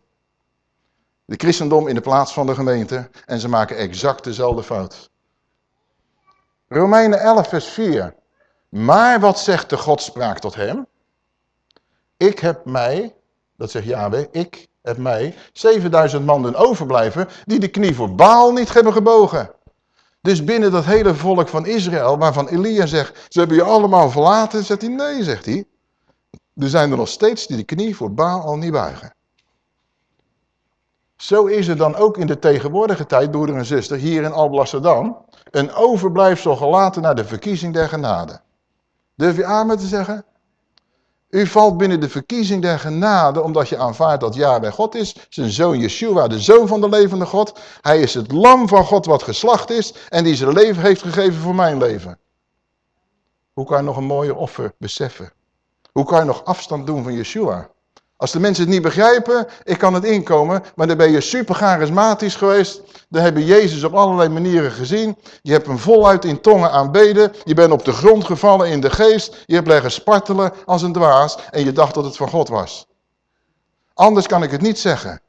De christendom in de plaats van de gemeente en ze maken exact dezelfde fout. Romeinen 11 vers 4. Maar wat zegt de godspraak tot hem? Ik heb mij, dat zegt Yahweh, ik heb mij 7000 mannen overblijven die de knie voor Baal niet hebben gebogen. Dus binnen dat hele volk van Israël, waarvan Elia zegt, ze hebben je allemaal verlaten, zegt hij, nee, zegt hij. Er zijn er nog steeds die de knie voor Baal al niet buigen. Zo is er dan ook in de tegenwoordige tijd, broeder en zuster, hier in Alblasserdam, een overblijfsel gelaten naar de verkiezing der genade. Durf je amen te zeggen? U valt binnen de verkiezing der genade, omdat je aanvaardt dat bij God is. Zijn zoon Yeshua, de zoon van de levende God. Hij is het lam van God wat geslacht is en die zijn leven heeft gegeven voor mijn leven. Hoe kan je nog een mooier offer beseffen? Hoe kan je nog afstand doen van Yeshua? Als de mensen het niet begrijpen, ik kan het inkomen, maar dan ben je super charismatisch geweest. Dan heb je Jezus op allerlei manieren gezien. Je hebt hem voluit in tongen aanbeden. Je bent op de grond gevallen in de geest. Je hebt leggen spartelen als een dwaas en je dacht dat het van God was. Anders kan ik het niet zeggen.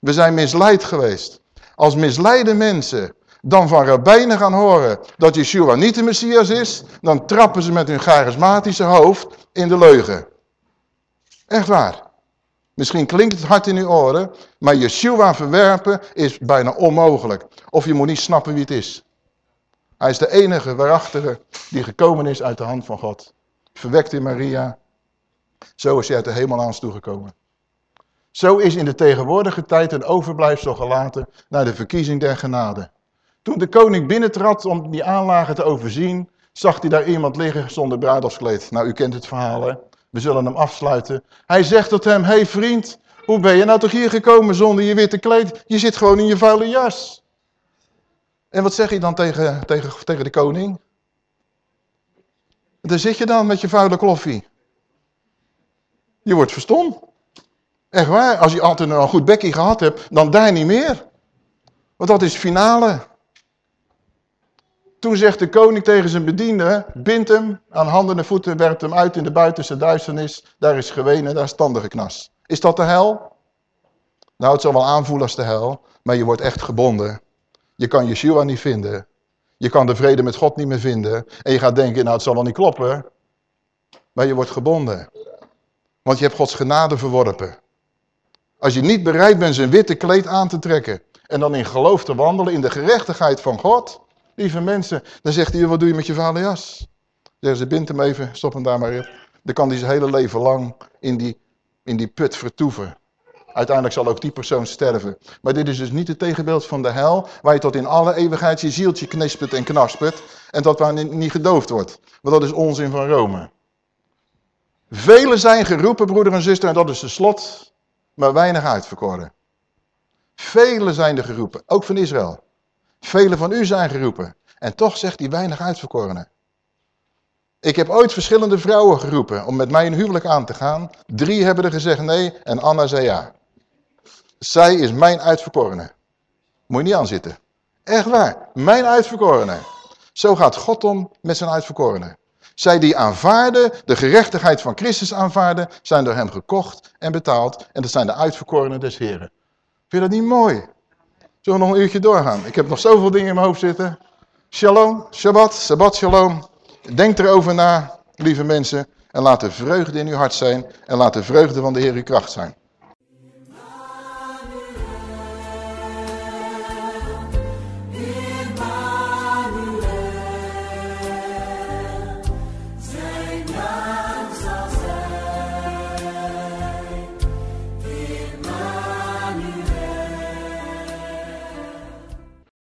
We zijn misleid geweest. Als misleide mensen dan van rabbijnen gaan horen dat Yeshua niet de Messias is, dan trappen ze met hun charismatische hoofd in de leugen. Echt waar. Misschien klinkt het hard in uw oren, maar Yeshua verwerpen is bijna onmogelijk. Of je moet niet snappen wie het is. Hij is de enige waarachtige die gekomen is uit de hand van God. Verwekt in Maria. Zo is hij uit de hemel aan toegekomen. Zo is in de tegenwoordige tijd een overblijfsel gelaten naar de verkiezing der genade. Toen de koning binnentrad om die aanlagen te overzien, zag hij daar iemand liggen zonder bruiloftskleed. Nou, u kent het verhaal, hè? We zullen hem afsluiten. Hij zegt tot hem, hey vriend, hoe ben je nou toch hier gekomen zonder je witte kleed? Je zit gewoon in je vuile jas. En wat zeg je dan tegen, tegen, tegen de koning? Daar zit je dan met je vuile kloffie. Je wordt verstomd. Echt waar, als je altijd een goed bekkie gehad hebt, dan daar niet meer. Want dat is finale. Toen zegt de koning tegen zijn bediende, bind hem aan handen en voeten, werpt hem uit in de buitenste duisternis. Daar is gewenen, daar is geknas. Is dat de hel? Nou, het zal wel aanvoelen als de hel, maar je wordt echt gebonden. Je kan Yeshua niet vinden. Je kan de vrede met God niet meer vinden. En je gaat denken, nou het zal wel niet kloppen. Maar je wordt gebonden. Want je hebt Gods genade verworpen. Als je niet bereid bent zijn witte kleed aan te trekken. En dan in geloof te wandelen in de gerechtigheid van God. Lieve mensen, dan zegt hij, wat doe je met je vader jas? Zeggen ze, bind hem even, stop hem daar maar in. Dan kan hij zijn hele leven lang in die, in die put vertoeven. Uiteindelijk zal ook die persoon sterven. Maar dit is dus niet het tegenbeeld van de hel, waar je tot in alle eeuwigheid je zieltje knispert en knaspert. En dat waar niet gedoofd wordt. Want dat is onzin van Rome. Velen zijn geroepen, broeder en zuster, en dat is de slot, maar weinig uitverkoren. Velen zijn er geroepen, ook van Israël. Velen van u zijn geroepen. En toch zegt hij weinig uitverkorenen. Ik heb ooit verschillende vrouwen geroepen om met mij een huwelijk aan te gaan. Drie hebben er gezegd nee en Anna zei ja. Zij is mijn uitverkorene. Moet je niet aan zitten. Echt waar, mijn uitverkorene. Zo gaat God om met zijn uitverkorene. Zij die aanvaarden, de gerechtigheid van Christus aanvaarden, zijn door hem gekocht en betaald. En dat zijn de uitverkorenen des Heren. Vind je dat niet mooi? Zullen we nog een uurtje doorgaan? Ik heb nog zoveel dingen in mijn hoofd zitten. Shalom, Shabbat, Shabbat shalom. Denk erover na, lieve mensen. En laat de vreugde in uw hart zijn. En laat de vreugde van de Heer uw kracht zijn.